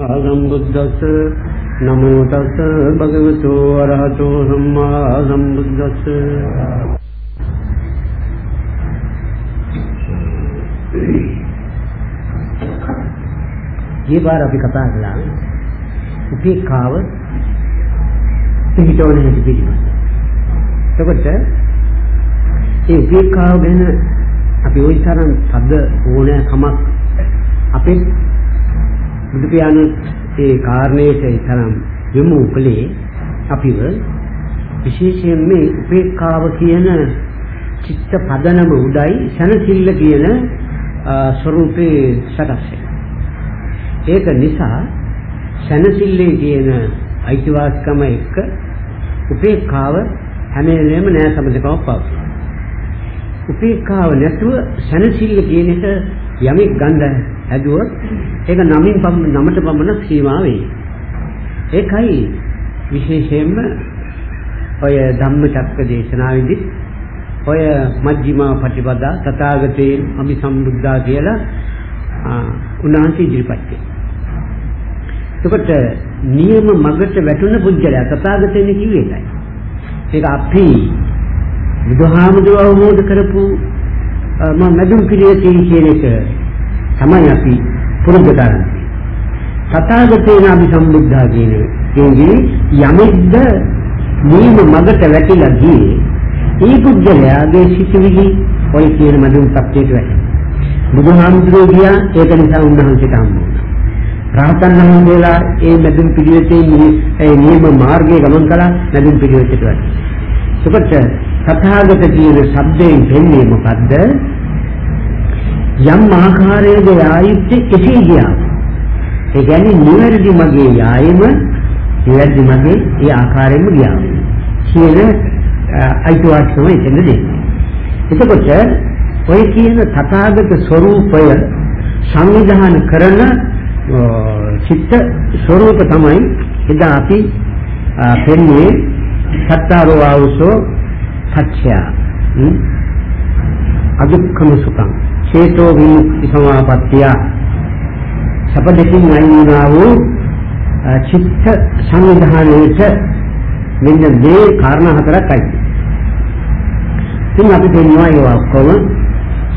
සම්මා සම්බුද්දස්ස නමෝ තස් භගවතු අරහතෝ සම්මා සම්බුද්දස්ස ඊපාර අපි කතා කළා උපේක්ඛාව පිළිතෝන හැටි පිළිබඳ. එතකොට ඒ උපේක්ඛාව ගැන අපි ওই තරම් තද ඕනෑ කමක් අපේ බුදු පියාණන් ඒ කාරණේට තරම් යොමු කළේ අපිව විශේෂයෙන් මේ උපේක්ඛාව කියන චිත්ත පදනම උඩයි සනසිල්ල කියන ස්වરૂපේ සකස් ඒක නිසා සනසිල්ලේ කියන අයිතිවාසිකම එක්ක උපේක්ඛාව හැම වෙලේම නෑ සම්බන්ධකමක් පවතී. උපේක්ඛාව නැතුව සනසිල්ල කියන එක යමෙක් ගන්න හැදුවොත් ඒක නමින් නමට පමණ සීමා වෙයි. ඒකයි විශේෂයෙන්ම ඔය ධම්මචක්ක දේශනාවේදී ඔය මජ්ක්‍ධිමා පටිපදා තථාගතයන් අපි සම්බුද්ධා කියලා උන්වහන්සේ ඉදිරිපත් කළා. එතකොට නියම මගට වැටුණ පුජ්‍යලයා තථාගතයන් කිව්වේ ඒකයි. ඒක අපි බුදුහාමුදුරුවෝ අවබෝධ කරපු මම මදුන් පිළිවෙතේ කියන එක තමයි අපි පුරුදු කරන්නේ. තථාගතයන් අපි සම්බුද්ධා කියන කියන්නේ යමෙක්ද නියම මගට වැටිලා ගියේ ඒ පුජ්‍යලයාගේ සිතිවිලි ඔය කියන මදුන් තත්ත්වයට වැටෙනවා. බුදුහාමුදුරුවෝ ගියා ඒක නිසා උන්වහන්සේට හම්බ වුණා. රහතන් වහන්සේලා ඒ මැදුම් පිළිවෙතේ මේ නියම මාර්ගයේ ගමන් කළා මැදුම් පිළිවෙතට වැටෙනවා. එතකොට තථාගත කියන શબ્දයෙන් වෙන්නේ මොකද්ද? යම් ආකාරයක යායිත් එසේ ගියා. ඒ කියන්නේ නිවැරදි මගේ යායෙම නිවැරදි මගේ ඒ ආකාරයෙන්ම ගියා. කියන අයිතිවාසිකම එතන දෙන්නේ. එතකොට ඔය කියන තථාගත ස්වરૂපය සංවිධානය කරන චිත්ත ස්වરૂප තමයි එදා අපි පෙන්නේ සත්තාරෝ ආවසෝ සත්‍ය අදුක්ඛම සුඛං චේතෝ විමුක්ති සමාපත්තිය සපදකින් අයින්නා වූ චිත්ත සංවිධානයේට මෙන්න මේ කාරණා හතරක් අයිති. ඉතින් අපි දෙන්නවා ඒ ඔක්කොම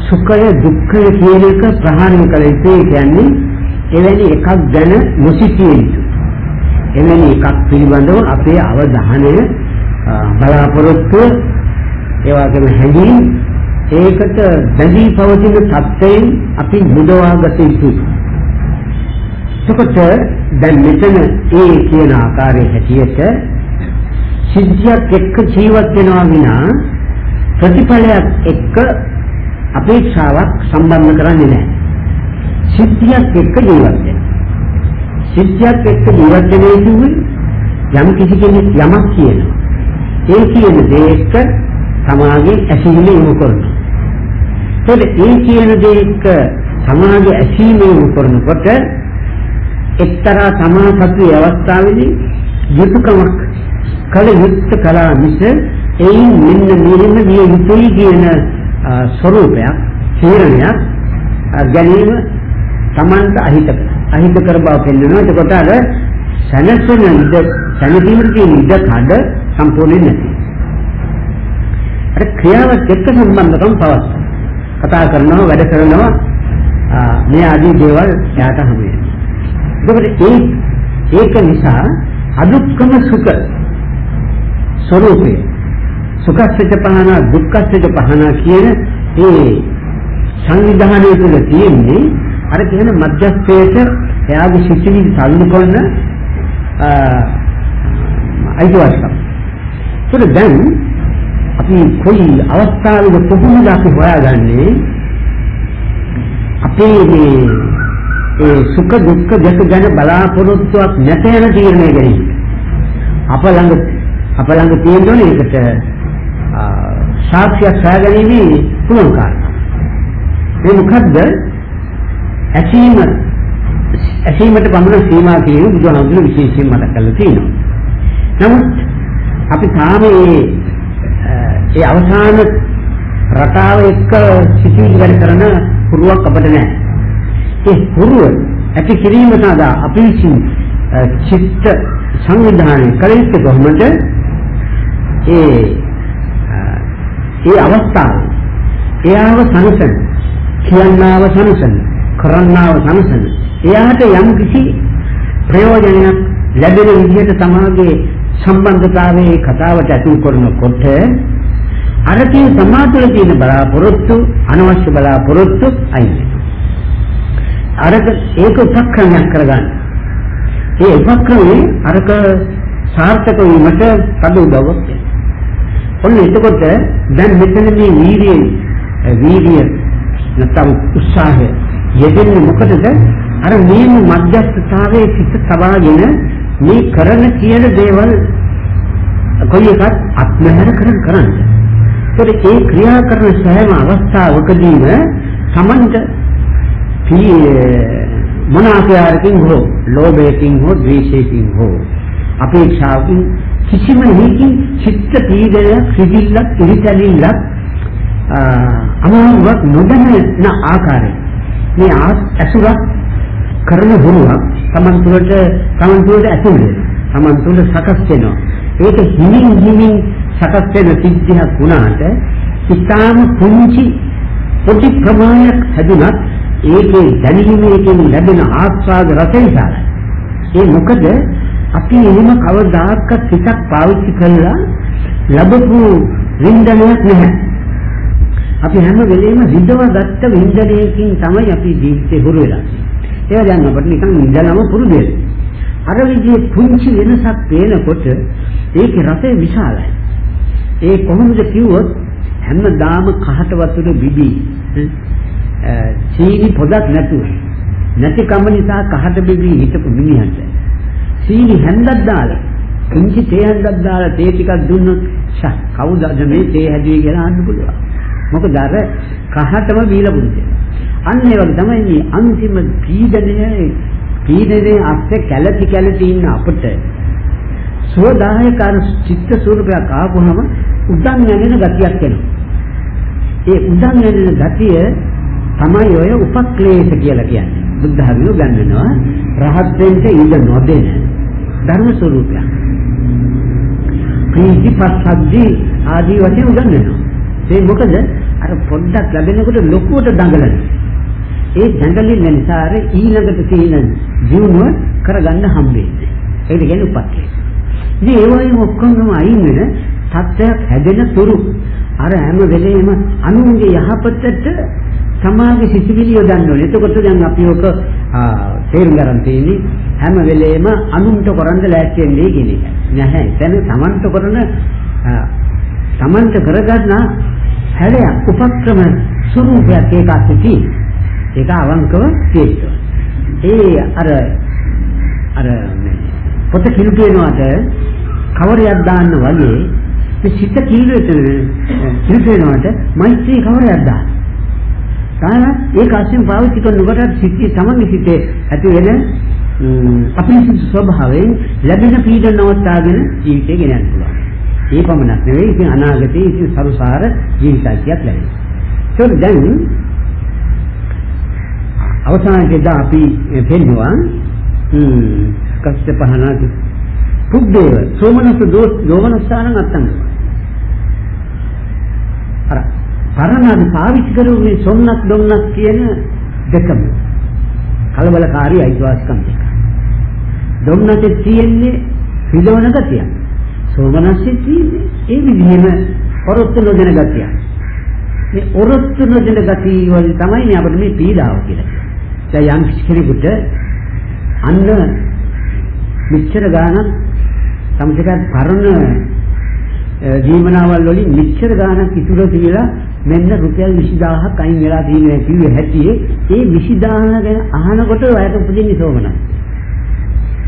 සුඛය දුක්ඛය කියන එක ප්‍රහාණය කළ යුතුයි කියන්නේ එවැනි එකක් ගැන නොසිතිය යුතු. එවැනි එකක් පිළිබඳව අපේ අවධානය බලාපොරොත්තු ඒ වගේම හැඟීම් ඒකට බැඳී පවතින තත්ත්වයෙන් අපි මුදවා ගත යුතුයි. එතකොට දැන් මෙතන ඒ කියන ආකාරයේ හැටියට සිද්ධියක් එක්ක ජීවත් වෙනවා විනා ප්‍රතිඵලයක් එක්ක අපේක්ෂාවක් සම්බන්ධ කරන්නේ නැහැ. සිද්ධියක් එක්ක ජීවත් වෙන. සිද්ධියක් එක්ක ජීවත් වෙන්නේ කිව්වේ යම් කිසි කෙනෙක් යමක් කියනවා. ඒ කියන දේ එක්ක සමාගේ ඇසීම යොමු කරනවා. ඒත් ඒ කියන දේ එක්ක සමාගේ ඇසීම යොමු කරනකොට එක්තරා සමාසත්වී අවස්ථාවේදී යුතුයකමක් කල යුක්ත කලා මිස එයින් මෙන්න මෙහෙම විය යුතුයි කියන ස්වરૂපයක් තීරණයක් ගැනීම Tamanta අහිත අහිත කර බව පෙන්වනවා. එතකොට අර සනසන ඉද සනසීමට තියෙන ඉඩ කඩ සම්පූර්ණයෙන් නැති. අර ක්‍රියාවත් එක්ක සම්බන්ධකම් පවස් කතා කරනවා වැඩ කරනවා මේ ආදී දේවල් යාට හමු වෙනවා එතකොට ඒ ඒක නිසා අදුක්කම සුඛ ස්වરૂපේ සුඛස්සච පහන දුක්ඛස්සච පහන කියන ඒ සංවිධානය තුළ තියෙන්නේ අර කියන මධ්‍යස්ථයට එයාගේ සිතිවිලි තල්ලු කරන අයිතිවාසිකම්. ඒක දැන් අපි කොයි අවස්ථාවක කොහොමද අපි හොයාගන්නේ අපේ මේ ඒ සුඛ දුක්ඛ දෙක ගැන බලාපොරොත්තුවක් නැත යන තීරණය ගැනීම. අප ළඟ අප ළඟ තියෙන්නේ ඒකට සාක්ෂියක් හොයාගැනීමේ පුළුවන් කාරණා. ඒ මොකද්ද? ඇසීම ඇසීමට පමණ සීමා කියන බුදුහාමුදුරු විශේෂයෙන් මතක් කරලා තියෙනවා. නමුත් අපි තාම මේ ඒ අවසාන රටාව එක්ක සිටිවිලි වැඩ කරන පුරුවක් අපිට නැහැ. ඒ පුරුව ඇති කිරීම සඳහා අපි විසින් චිත්ත සංවිධානය කළ යුත්තේ කොහොමද? ඒ ඒ අවස්ථාවේ එයාව සනසන කියන්නාව සනසන කරන්නාව සනසන එයාට යම් කිසි ප්‍රයෝජනයක් ලැබෙන විදිහට තමාගේ සම්බන්ධතාවයේ කතාවට ඇතුල් කරනකොට අරකේ සමාතුල තියෙන බලාපොරොත්තු අනවශ්‍ය බලාපොරොත්තු අයින් අරක ඒක උපක්‍රමයක් කරගන්න. ඒ උපක්‍රමයේ අරක සාර්ථක වීමට කඩ උදව්වක් වෙනවා. ඔන්න එතකොට දැන් මෙතන මේ වීර්යය වීර්ය නැත්නම් උත්සාහය යෙදෙන්නේ මොකටද? අර මේ මධ්‍යස්ථතාවයේ සිට තබාගෙන මේ කරන කියන දේවල් කොයි එකත් අත්මහැර කරන් කරන්නේ. ඒකට ඒ ක්‍රියා කරන සෑම අවස්ථාවකදීම සමන්ත මොන ආකාරයකින් හෝ ලෝභයකින් හෝ ද්වේෂයකින් හෝ අපේක්ෂාවකින් කිසිම හේකින් චිත්ත පීඩනයක් සිදිල්ලක් ඉරිතැලිල්ලක් අමාරුවක් නොදැනෙන ආකාරය. මේ ඇසුරක් කරන හුරුවක් Taman තුළට Taman තුළට ඇතුල් වෙනවා. Taman තුළ සකස් වෙනවා. ඒක හිමින් හිමින් සකස් වෙන සිද්ධියක් වුණාට ඉතාම පුංචි පොඩි ප්‍රමාණයක් හැදුනත් ඒකේ දැනීමේකින් ලැබෙන ආස්වාද රස විශාලයි. ඒ මොකද අපි එහෙම කවදාකවත් හිතක් පාවිච්චි කළා ලැබපු වින්දනයක් නැහැ. අපි හැම වෙලෙම විඳවගත්ත වින්දනයකින් තමයි අපි ජීවිතේ හුරු වෙලා. ඒක දැන් අපිට නිකන් ඉඳලම පුරුදු අර විදිහේ පුංචි වෙනසක් පේනකොට ඒකේ රසය විශාලයි. ඒ කොහොමද කිව්වොත් හැමදාම කහට වතුර බිබී. සීනි පොදක් නැතුව. නැති කම නිසා කහට බිබී හිටපු මිනිහට. සීනි හැන්දක් දාලා කුංචි තේ හැන්දක් දාලා තේ ටිකක් දුන්නොත් ෂා කවුද අද මේ තේ හැදුවේ කියලා අහන්න පුළුවන්. මොකද අර කහටම බීලා පුරුදු අන්න ඒ වගේ තමයි මේ අන්තිම පීඩනය පීඩනයේ අස්සේ කැළටි කැළටි ඉන්න අපිට සෝදායකාර චිත්ත ස්වරූපයක් ආවම උදන් නැගෙන ගතියක් එනවා. ඒ උදන් නැගෙන ගතිය තමයි ඔය උපක්ලේශ කියලා කියන්නේ. බුද්ධ ධර්මය ගන්නනවා රහත් වෙන්න ඉඳ නොදෙන ධර්ම ස්වરૂපයක්. ප්‍රීති පස්සද්ධි ආදී වශයෙන් උගන්වනවා. ඒ මොකද අර පොඩ්ඩක් ලැබෙනකොට ලොකුවට දඟලන. ඒ දඟලින්න නිසා අර ඊළඟට තියෙන ජීවුව කරගන්න හම්බෙන්නේ. ඒක කියන්නේ උපක්ලේශ. ඉතින් ඒ වගේම ඔක්කොම අයින් වෙන තත්ත්වයක් හැදෙන තුරු අර හැම වෙලේම අනුන්ගේ යහපතට සමාගේ සිසිවිලි යොදන්න ඕනේ. එතකොට දැන් අපි ඔක තේරුම් ගන්න තියෙන්නේ හැම වෙලේම අනුන්ට කරන්න ලෑස්ති වෙන්නේ කියන එක. නැහැ. දැන් තමන්ට කරන තමන්ට කරගන්න හැලයක් උපක්‍රම ස්වરૂපයක් ඒක ඇති. ඒක අවංකව තියෙනවා. ඒ අර අර පොත කිලුටේනවාට කවරයක් දාන්න වගේ මේ සිත කීලුවට කිලුටේනවාට මෛත්‍රී කවරයක් දාන්න. තාම ඒක අසින් පාවිච්චි කරනකොට සිතේ තමන්ගේ සිතේ ඇති වෙන අපිරිසිදු ස්වභාවයෙන් ලැබෙන පීඩන නවත්වාගෙන ජීවිතය ගෙනයන්න පුළුවන්. ඒ පමණක් නෙවෙයි ඉතින් අනාගතයේ ඉතින් සරුසාර ජීවිතයක් ලැබෙනවා. ඒක දැන් අවසානයේදී අපි පෙන්නවා කස්ස පහනාති පුබ්බේව සෝමනස දෝමනස්සාන අත්තංග අර පරණාද පාවිච්චි කරු මේ සොන්නක් දොන්නක් කියන දෙකම කලබලකාරී අයිතිවාසිකම් දෙක. දොන්නකේ තියෙන්නේ හිදවන ගතිය. සෝමනස්සේ තියෙන්නේ ඒ විදිහම ඔරොත්තු නොදෙන ගතිය. මේ ඔරොත්තු නොදෙන ගතිය වල තමයි අපිට මේ පීඩාව කියලා. දැන් යම් කෙනෙකුට අන්න මෙච්චර ගාණක් සමහරවිට පරණ ජීවනාවල් වලින් මෙච්චර ගාණක් ඉතුරු කියලා මෙන්න රුපියල් 20000ක් අයින් වෙලා තියෙනවා කිව්වේ හැටියේ ඒ 20000 ගැන අහනකොට ඔයාලට උපදින්නේ සෝමනයි.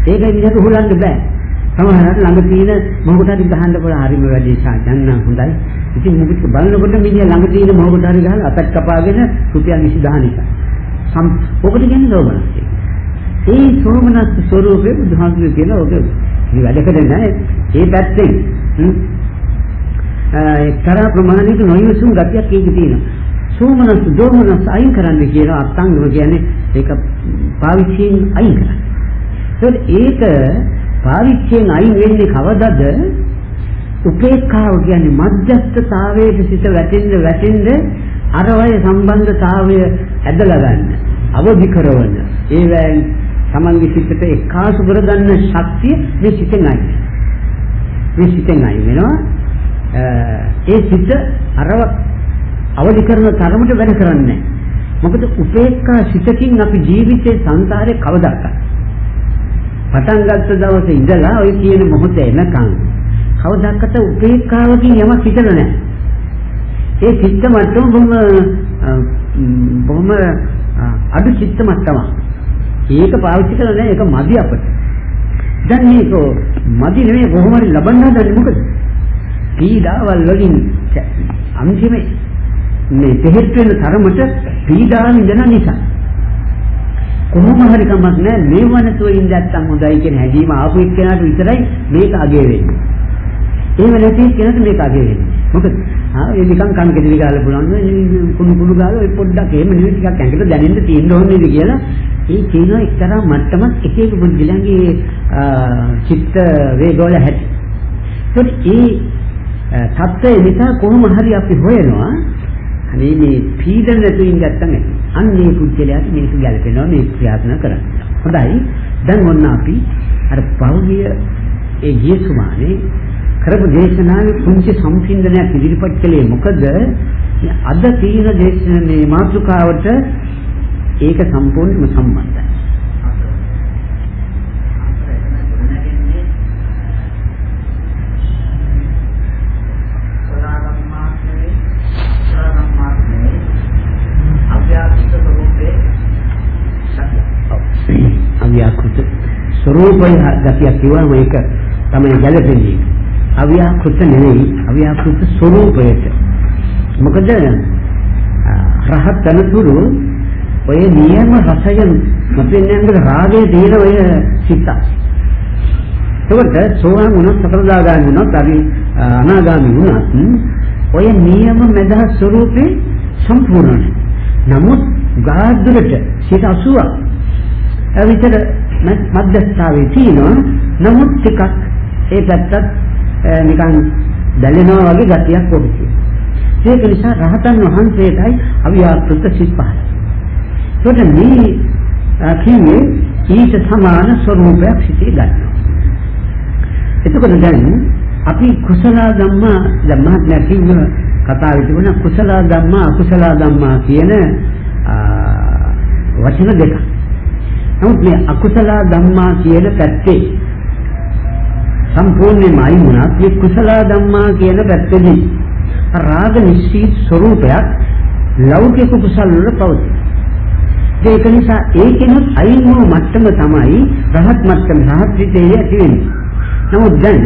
ඒක විදිහට හුලන්න බෑ. සමහරවිට ළඟ තියෙන මොහොතට හරි ගහන්න පුළුවන් හරිම වැඩි සාජන්න හොඳයි. ඉතින් මුකුත් බලනකොට මිනිහ ළඟ තියෙන මොහොතට හරි ගහලා අතක් කපාගෙන රුපියල් 20000 නිසා. සම් ඔකට කියන්නේ සෝමනස්. ඒ සෝමනස් ස්වરૂපේ බුදුහාමුදුරුවෝ කියන ඔක මේ වැඩකට නෑ. ඒ පැත්තෙන් එක්තරා ප්‍රමාණයක නොයසුම් ගතියක් ඒකේ තියෙනවා. සෝමනස් දෝමනස් අයින් කරන්න කියන අත්ංගම කියන්නේ ඒක පාවිච්චියෙන් අයින් කරන්න. ඒක පාවිච්චියෙන් අයින් වෙන්නේ කවදද? උපේක්ඛාව කියන්නේ මධ්‍යස්ථතාවයේ සිට වැටෙන්න වැටෙන්න අර වය සම්බන්ධතාවය ඇදලා ගන්න. අවදි කරවන. ඒවෙන් තමන්ගේ සිතට එකාසු කර ගන්න ශක්තිය මේ සිතෙන් අයින්. මේ සිතෙන් අයින් වෙනවා. ඒ සිත අරව අවදි කරන තරමට වැඩ කරන්නේ මොකද උපේක්ඛා සිතකින් අපි ජීවිතේ සංසාරේ කවදාකවත් පටන් ගත්ත දවසේ ඉඳලා ඔය කියන මොහොත එනකන් කවදාකවත් උපේක්ඛාවකින් යමක් හිතලා නැහැ. ඒ චිත්ත මට්ටම බොහොම බොහොම අඩු චිත්ත මට්ටමක්. ඒක පාවිච්චි කරලා නැහැ ඒක මදි අපට. දැන් මේක මදි නෙමෙයි කොහොම හරි ලබන්න හදන්නේ මොකද? පීඩාවල් වලින් අන්තිමේ මේ දෙහෙත් වෙන තරමට පීඩාවෙන් ඉඳන නිසා කොහොම හරි කමක් නැහැ මේව නැතුව ඉඳත්තම් හොඳයි කියන හැඟීම ආපු එක්කෙනාට විතරයි මේක අගේ වෙන්නේ. එහෙම නැති කෙනෙක් මේක අගේ වෙන්නේ. මොකද ආ ඒ නිකන් කන් කෙටි ගාලා පුළුවන් කුණු කුණු ගාලා ඒ පොඩ්ඩක් එහෙම නෙවෙයි ටිකක් ඇඟට දැනෙන්න තියෙන්න ඕනේ නේද කියලා ඒ කියන එක්තරා මට්ටමක් එක එක පුද්ගලයන්ගේ චිත්ත වේගවල හැටි. ඒත් ඒ தත්ත්වය නිසා කොහොම හරි අපි හොයනවා අනේ මේ පීඩන නැතුවින් ගත්තම අන්නේ පුද්ගලයාට මේක ගැලපෙනවා මේක ප්‍රයත්න කරන්න. හොඳයි. දැන් ඔන්න අපි අර පෞද්ගලිය ඒ ජීසුමානේ කරපු දේශනාවේ පුංචි සම්පින්දනයක් ඉදිරිපත් කළේ මොකද? අද තියෙන දේශනේ මාතෘකාවට ඒක සම්පූර්ණයෙන්ම සම්බන්ධයි. රූපය ගතියක් කිව්වා මේක තමයි ගැළපෙන්නේ. අව්‍යාකෘත නෙවෙයි අව්‍යාකෘත ස්වરૂපයට. මොකද රහත් තනතුරු ඔය නියම රසයෙන් මතින්නෙන්ද රාගයේ දේන ඔය සිත. ඒකට සෝවාන් වුණත් සතරදාගාමී වුණත් අපි අනාගාමී වුණත් ඔය නියම මෙදා ස්වરૂපේ සම්පූර්ණයි. නමුත් ගාද්දරට සිත 80ක් විතර මධ්‍යස්ථාවේ තියෙනවා නමුත් ටිකක් ඒ පැත්තත් නිකන් දැලෙනවා වගේ ගතියක් ඔබේ. ඒක නිසා රහතන් වහන්සේටයි අවියාකෘත සිත් පහළ. ඒකට මේ කියන්නේ ඊට සමාන ස්වરૂපයක් සිටී ගන්නවා. එතකොට දැන් අපි කුසල ධම්මා ධම්මා කිව්ව කතාවේ තිබුණ කුසල ධම්මා අකුසල ධම්මා කියන වචන දෙක. නමුත් මේ අකුසල ධම්මා කියන පැත්තේ සම්පූර්ණයෙන්ම අයින් වුණා මේ කුසල ධම්මා කියන පැත්තේදී රාග නිශ්චිත ස්වરૂපයක් ලෞකික කුසල වල පවතී. ඒක නිසා ඒකෙනුත් අයින් වූ මට්ටම තමයි රහත් මට්ටම රහත් විදේ ඇති වෙන්නේ. නමුත් දැන්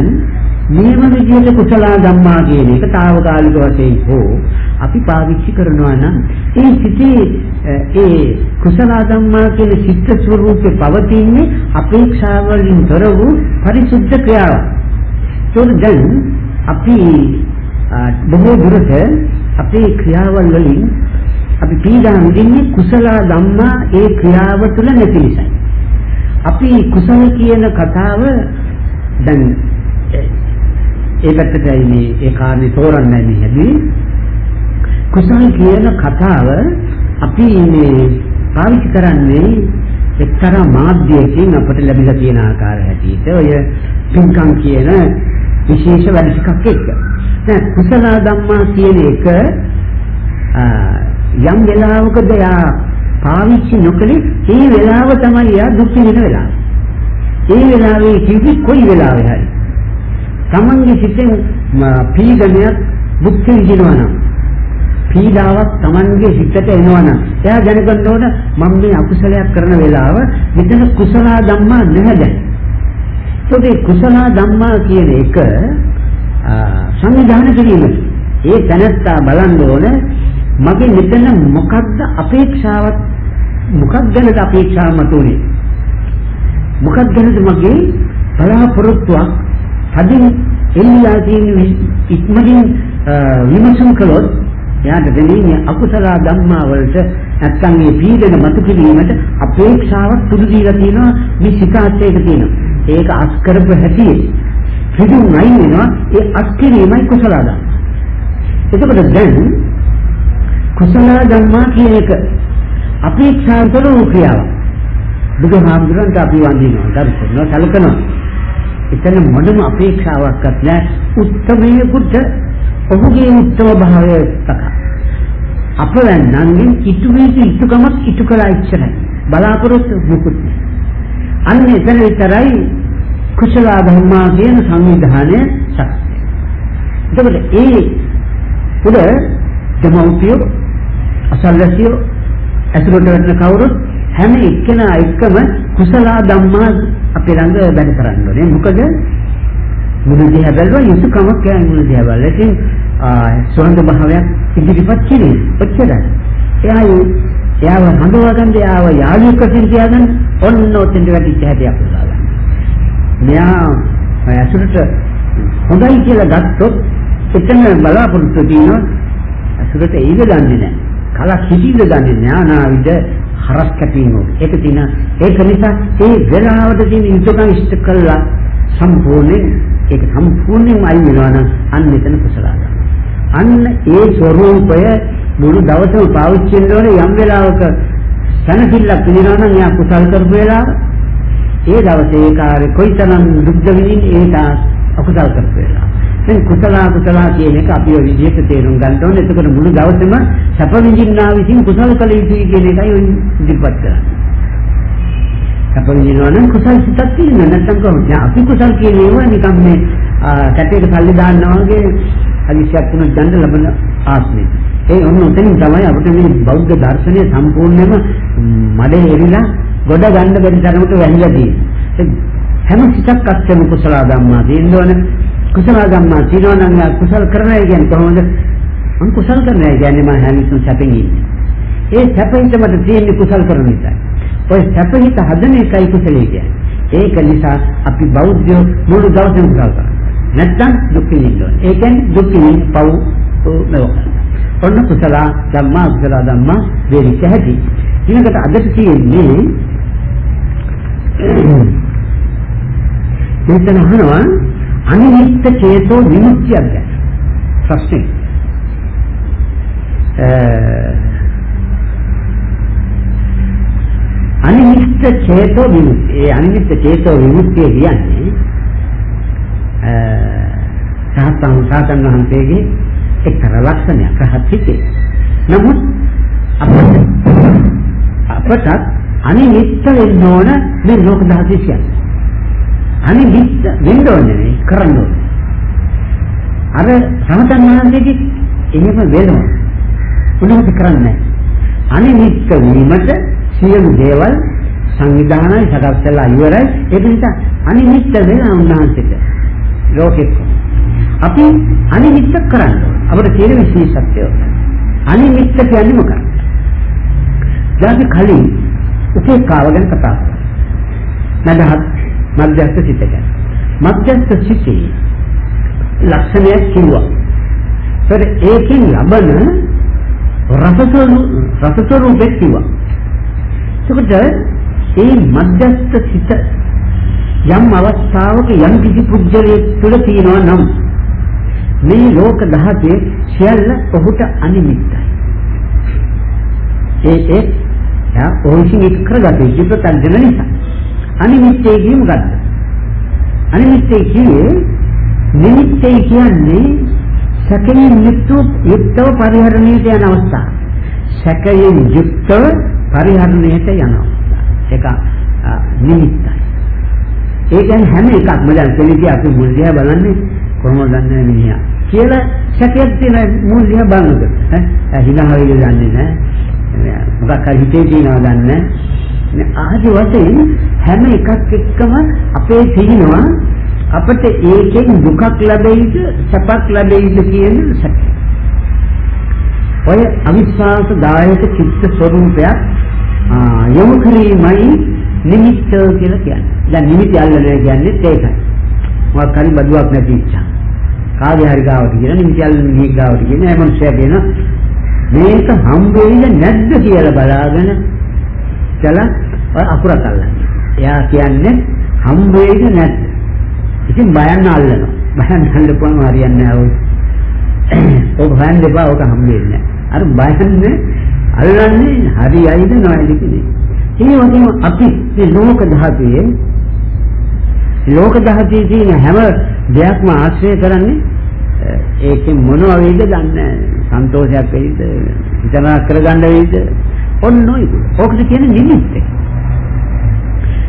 නියම විදියට කුසල ධම්මා කියන එක తాවකාලික වශයෙන් හෝ අපි පාවිච්චි කරනවා නම් ඒ සිටේ ඒ කුසල ධම්මා කියන සිත් ස්වરૂපේ පවතින්නේ අපේක්ෂාවලින් තොර වූ පරිසුද්ධ ක්‍රියාවක්. ඒකෙන් දැන් අපි බොහෝ දුරට අපේ ක්‍රියාවල් වලින් අපි පීඩා විඳින්නේ කුසල ධම්මා ඒ ක්‍රියාව තුළ නැති නිසා. අපි කුසල කියන කතාව දැන් ඒ පැත්තටයි මේ ඒ කාරණේ තෝරන්නේ නැහැ කුසල කියන කතාව අපි මේ පාවිච්චි කරන්නේ එක්තරා මාධ්‍යයකින් අපට ලැබිලා තියෙන ආකාරය හැටියට ඔය පින්කම් කියන විශේෂ වැඩ ටිකක් එක්ක. දැන් කුසල ධම්මා කියන එක යම් වෙලාවකද යා පාවිච්චි නොකලේ ඒ වෙලාව තමයි යා දුක් විඳින වෙලාව. ඒ වෙලාවේ කිවි කොයි වෙලාවෙ හරි. Tamange සිතෙන් පීඩනයක් මුක්ති විඳිනවා නම් පීඩාවක් Tamange හිතට එනවා නම් එයා දැනගන්න ඕන මම මේ අකුසලයක් කරන වෙලාව මෙතන කුසල ධම්මා නැහැ දැන්. කුසල ධම්මා කියන එක සංවිධානය කිරීමයි. ඒ තැනත්තා බලන්න ඕන මගේ මෙතන මොකක්ද අපේක්ෂාවක් මොකක් ගැනද අපේක්ෂාව මතුනේ මොකක් ගැනද මගේ බලාපොරොත්තුවක් තදින් එල්ලා තියෙන ඉක්මනින් විමසුම් කළොත් එයාට දෙන්නේ අකුසල ධම්මා වලට නැත්තම් මේ පීඩන මතු කිරීමට අපේක්ෂාවක් තුරු දීලා තියෙනවා මේ සිතාත් එක තියෙනවා. ඒක අස් කරපු හැටි පිටු නැයි වෙනවා ඒ අස් කිරීමයි කුසල ධම්ම. එතකොට දැන් කුසල ධම්මා කියන එක අපේක්ෂා කරන ක්‍රියාවක්. බුදුහාමුදුරන්ට අපි වඳිනවා, ගරු කරනවා, සැලකනවා. එතන මොනම අපේක්ෂාවක්වත් නැහැ. උත්තමයේ බුද්ධ ඔහුගේ උත්තම භාවය තක. අපවන්නන්ගෙන් ඉතු වේති ඉතුකමක් ඉතු කළා ඉච්චරයි. බලාපොරොත්තු මුකුත් අන්න එතන විතරයි කුසල ධර්මා කියන සංවිධානය ශක්තිය. එතකොට ඒ උද දෙමව්පියෝ අසල්වැසියෝ ඇතුළට වෙන කවුරුත් හැම එක්කෙනා එක්කම කුසල ධම්මා අපේ ළඟ වැඩ කරන්න ඕනේ. මොකද මුළු දිහා බැලුවා යුතුයකමක් කියන්නේ මුළු දිහා බලලා. ඉතින් සොහඳ භාවයක් ඉදිරිපත් කිරීම. ඔච්චරයි. එයා එයාව හඳුනා ගන්න එයාව යාළුවෙක් වශයෙන් තියාගන්න ඔන්න ඔතෙන්ට වැටිච්ච හැටි අපිට ගන්න. මෙයා ඇසුරට හොඳයි කියලා ගත්තොත් එතන බලාපොරොත්තු දිනන ඇසුරට ඒද දන්නේ නැහැ. කලක් හිතීද දන්නේ නැහැ. නාවිද හරස් කැපීම. ඒක දින ඒක නිසා ඒ වෙලාවට තියෙන යුතුයකම් ඉෂ්ට කළා සම්පූර්ණයෙන් ඒක සම්පූර්ණයෙන්ම අයින් වෙනවා නම් අන්න එතන කුසලයි. අන්න ඒ ස්වરૂපය මුළු දවසම පාවිච්චි කරනකොට යම් වෙලාවක සනසිල්ලක් පිළිනවා නම් එයා කුසල් කරපු වෙලාව ඒ දවසේ ඒ කාර්ය කොයිතරම් දුක්ද විඳින් ඒක අකුසල් කරපු වෙලාව. දැන් කුසල කුසල කියන එක අපි ඔය විදිහට තේරුම් ගන්න ඕනේ. එතකොට මුළු දවසේම සැප විඳින්නා විසින් කුසල කළ යුතුයි කියන එකයි ඔය ඉදිරිපත් කරන්නේ. සැප විඳිනවා නම් කුසල සිතක් තියෙනවා. නැත්නම් කොහොමද? අපි කුසල කියන ඒවා නිකන් මේ කැටේට සල්ලි දාන්නා වගේ හදිසියක් වුණොත් ගන්න ලබන ආත්මය. ඒ ඔන්න උතනින් තමයි අපිට මේ බෞද්ධ දර්ශනය සම්පූර්ණයෙන්ම මඩේ එරිලා ගොඩ ගන්න බැරි තරමට වැහිලා තියෙන්නේ. හැම සිතක් අත්‍යම කුසල ධම්මා තියෙනවනේ. කුසල ධම්මා තියෙනවා නම් කුසල කරනවා කියන්නේ කොහොමද? මම කුසල කරනවා කියන්නේ මම හැමිසුන් සැපෙන් ඉන්නේ. ඒ සැපින්ට මට තියෙන්නේ කුසල කරන නිසා. ඔය සැපහිත හදන එකයි කුසලයේ කියන්නේ. ඒක නිසා අපි බෞද්ධයෝ මුළු දවසම කුසල කරනවා. නැත්තම් දුක් විඳින්න. ඒ කියන්නේ දුක් විඳින්න පව් නෝ. ඔන්න කුසල ධම්මා කුසල ධම්මා වේවිච්ච හැටි. ඊළඟට අදට තියෙන්නේ මෙතන අහනවා අනිමිත්ත චේතෝ විමුක්තියක් ගැන. ප්‍රශ්නේ. අනිමිත්ත චේතෝ විමුක්තිය. ඒ අනිමිත්ත චේතෝ විමුක්තිය කියන්නේ සාතන් සාතන් වහන්සේගේ එක්තරා ලක්ෂණයක් රහත් හිතේ. නමුත් අපට අපට අනිමිත්ත වෙන්න ඕන මේ ලෝක ධාතු කියන්නේ. අනිමිත්ත වෙන්න ඕනේ කරන්න ඕනේ. අර සාතන් වහන්සේගේ එහෙම වෙනවා. උනහට කරන්නේ අනිමිත්ත වීමට සියලු දේවල් සංවිධානය සකස් කළා ඉවරයි. ඒක නිසා අනිමිත්ත වෙලා උන්වහන්සේට ලෝකෙක. අපි අනිමිත්ත කරන්න අපිට තියෙන විශේෂත්වය. අනිමිත්ත කියන්නේ මොකක්ද? දැන් කලින් උපේක්ඛාව ගැන කතා කරා. නදහත් මධ්‍යස්ථ සිත ගැන. මධ්‍යස්ථ සිතේ ලක්ෂණයක් කිව්වා. ඒත් ඒකෙන් ලබන රසසරු රසසරුපෙක් කිව්වා. එතකොට මේ මධ්‍යස්ථ සිත යම් අවස්ථාවක යම් කිසි පුජ්‍යලයක් තුළ තියෙනවා නම් මේ ලෝක ධාතයේ සියල්ල ඔහුට අනිමිත්තයි. ඒ ඒ යා ඔහිසින් එක කරගත්තේ ජීවිතයන් දෙන නිසා. අනිමිත්තේ කියන්නේ මොකද්ද? අනිමිත්තේ කියන්නේ නිමිත්තේ කියන්නේ සැකයෙන් යුක්තව පරිහරණයට යන අවස්ථාව. සැකයෙන් යුක්තව පරිහරණයට යන අවස්ථාව. ඒක නිමිත්තයි. ඒ කියන්නේ හැම එකක්ම දැන් කෙනෙක් අපි මුල් දිහා බලන්නේ කොහොමද දන්නේ මිනිහා? කියලා සැකයක් තියෙන මුල් දිහා බලනකොට. ඈ හිනාවෙද දන්නේ නැහැ? මොකක් හරි හිතේ තියනවා දන්නේ නැහැ. ආදි වශයෙන් හැම එකක් එක්කම අපේ තියෙනවා අපිට ඒකෙන් දුකක් ලැබෙයිද සැපක් ලැබෙයිද කියන සැක ඔය අවිශ්වාස දායක චිත්ත ස්වરૂපයක් යොමු කිරීමයි නිමිත්ත කියලා කියන්නේ. දැන් නිමිති අල්ලනවා කියන්නේ ඒකයි. මොකක් හරි බදුවක් නැති ඉච්ඡා. කාගේ හරි ගාවට කියන නිමිති අල්ලන මිනිහ ගාවට කියන ඒ මනුස්සයා කියන මේක හම් වෙයිද නැද්ද කියලා බලාගෙන චලා අකුරක් අල්ලන්නේ. එයා කියන්නේ හම් වෙයිද නැද්ද? ඉතින් බයන්න අල්ලනවා. බයන්න අල්ලපුවම හරියන්නේ නැහැ. ඔබ හොයන්න එපා ඔක හම් වෙන්නේ අර බයන්නේ අල්ලන්නේ හරියයිද නැයිද කියන්නේ. ඒ වගේම අපි මේ ලෝක ධාතුවේ ලෝක ධාතුවේ තියෙන හැම දෙයක්ම ආශ්‍රය කරන්නේ ඒකෙන් මොනවා වෙයිද දන්නේ සන්තෝෂයක් වෙයිද? හිතනා කරගන්න වෙයිද? ඔන්න ඔය ඕකට කියන්නේ නිමිත්ත.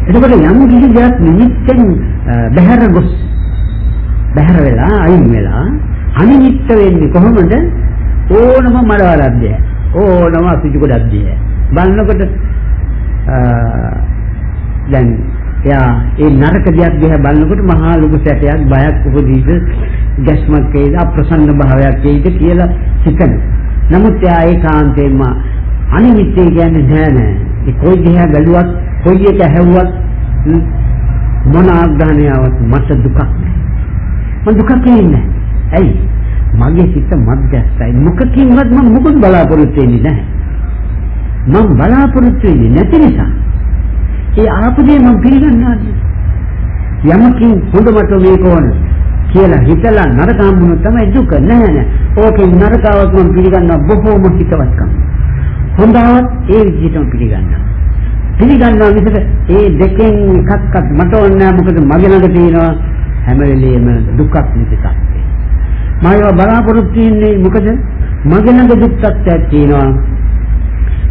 එතකොට යම් කිසි දෙයක් නිමිත්තෙන් බහැර ගොස් බහැර වෙලා අයින් වෙලා අනිමිත්ත වෙන්නේ කොහොමද? ඕනම මඩවලක්ද ඕනම අසුචි ගොඩක්ද බලනකොට දැන් එයා ඒ නරක දෙයක් දිහා බලනකොට මහා ලොකු සැටයක් බයක් උපදීද ගැස්මක් වේද අප්‍රසන්න භාවයක් වේද කියලා හිතන. නමුත් එයා ඒකාන්තයෙන්ම අනිමිත්තේ කියන්නේ නෑ නෑ. ඒ කොයි දිහා බැලුවත් කොයි එක ඇහුවත් මොන ආග්‍රහණයවත් මට දුකක් නෑ. මම දුකක් කියන්නේ ඇයි? මගේ සිත මධ්‍යස්ථයි. මොකකින්වත් මම මොකද බලාපොරොත්තු වෙන්නේ නැහැ. මම බලාපොරොත්තු වෙන්නේ නැති නිසා. ඒ ආපදේ මම පිළිගන්නවා යමකින් හොඳමට මේක ඕන කියලා හිතලා නරක හම්බුනොත් තමයි දුක. නෑ නෑ. ඕකෙන් නරකවත් මම පිළිගන්නවා. බොහෝම හිතවත්කම්. හොඳවත් ඒ විදිහටම පිළිගන්නවා. පිළිගන්නවා විතර ඒ දෙකෙන් එකක්වත් මට ඕනේ නෑ. මොකද මගේ ළඟ තියෙනවා හැම වෙලෙම දුකක් නිසාක් මම ඒවා බලාපොරොත්තු වෙන්නේ මොකද? මගේ ළඟ දුක් තත්ත්වයක් තියෙනවා.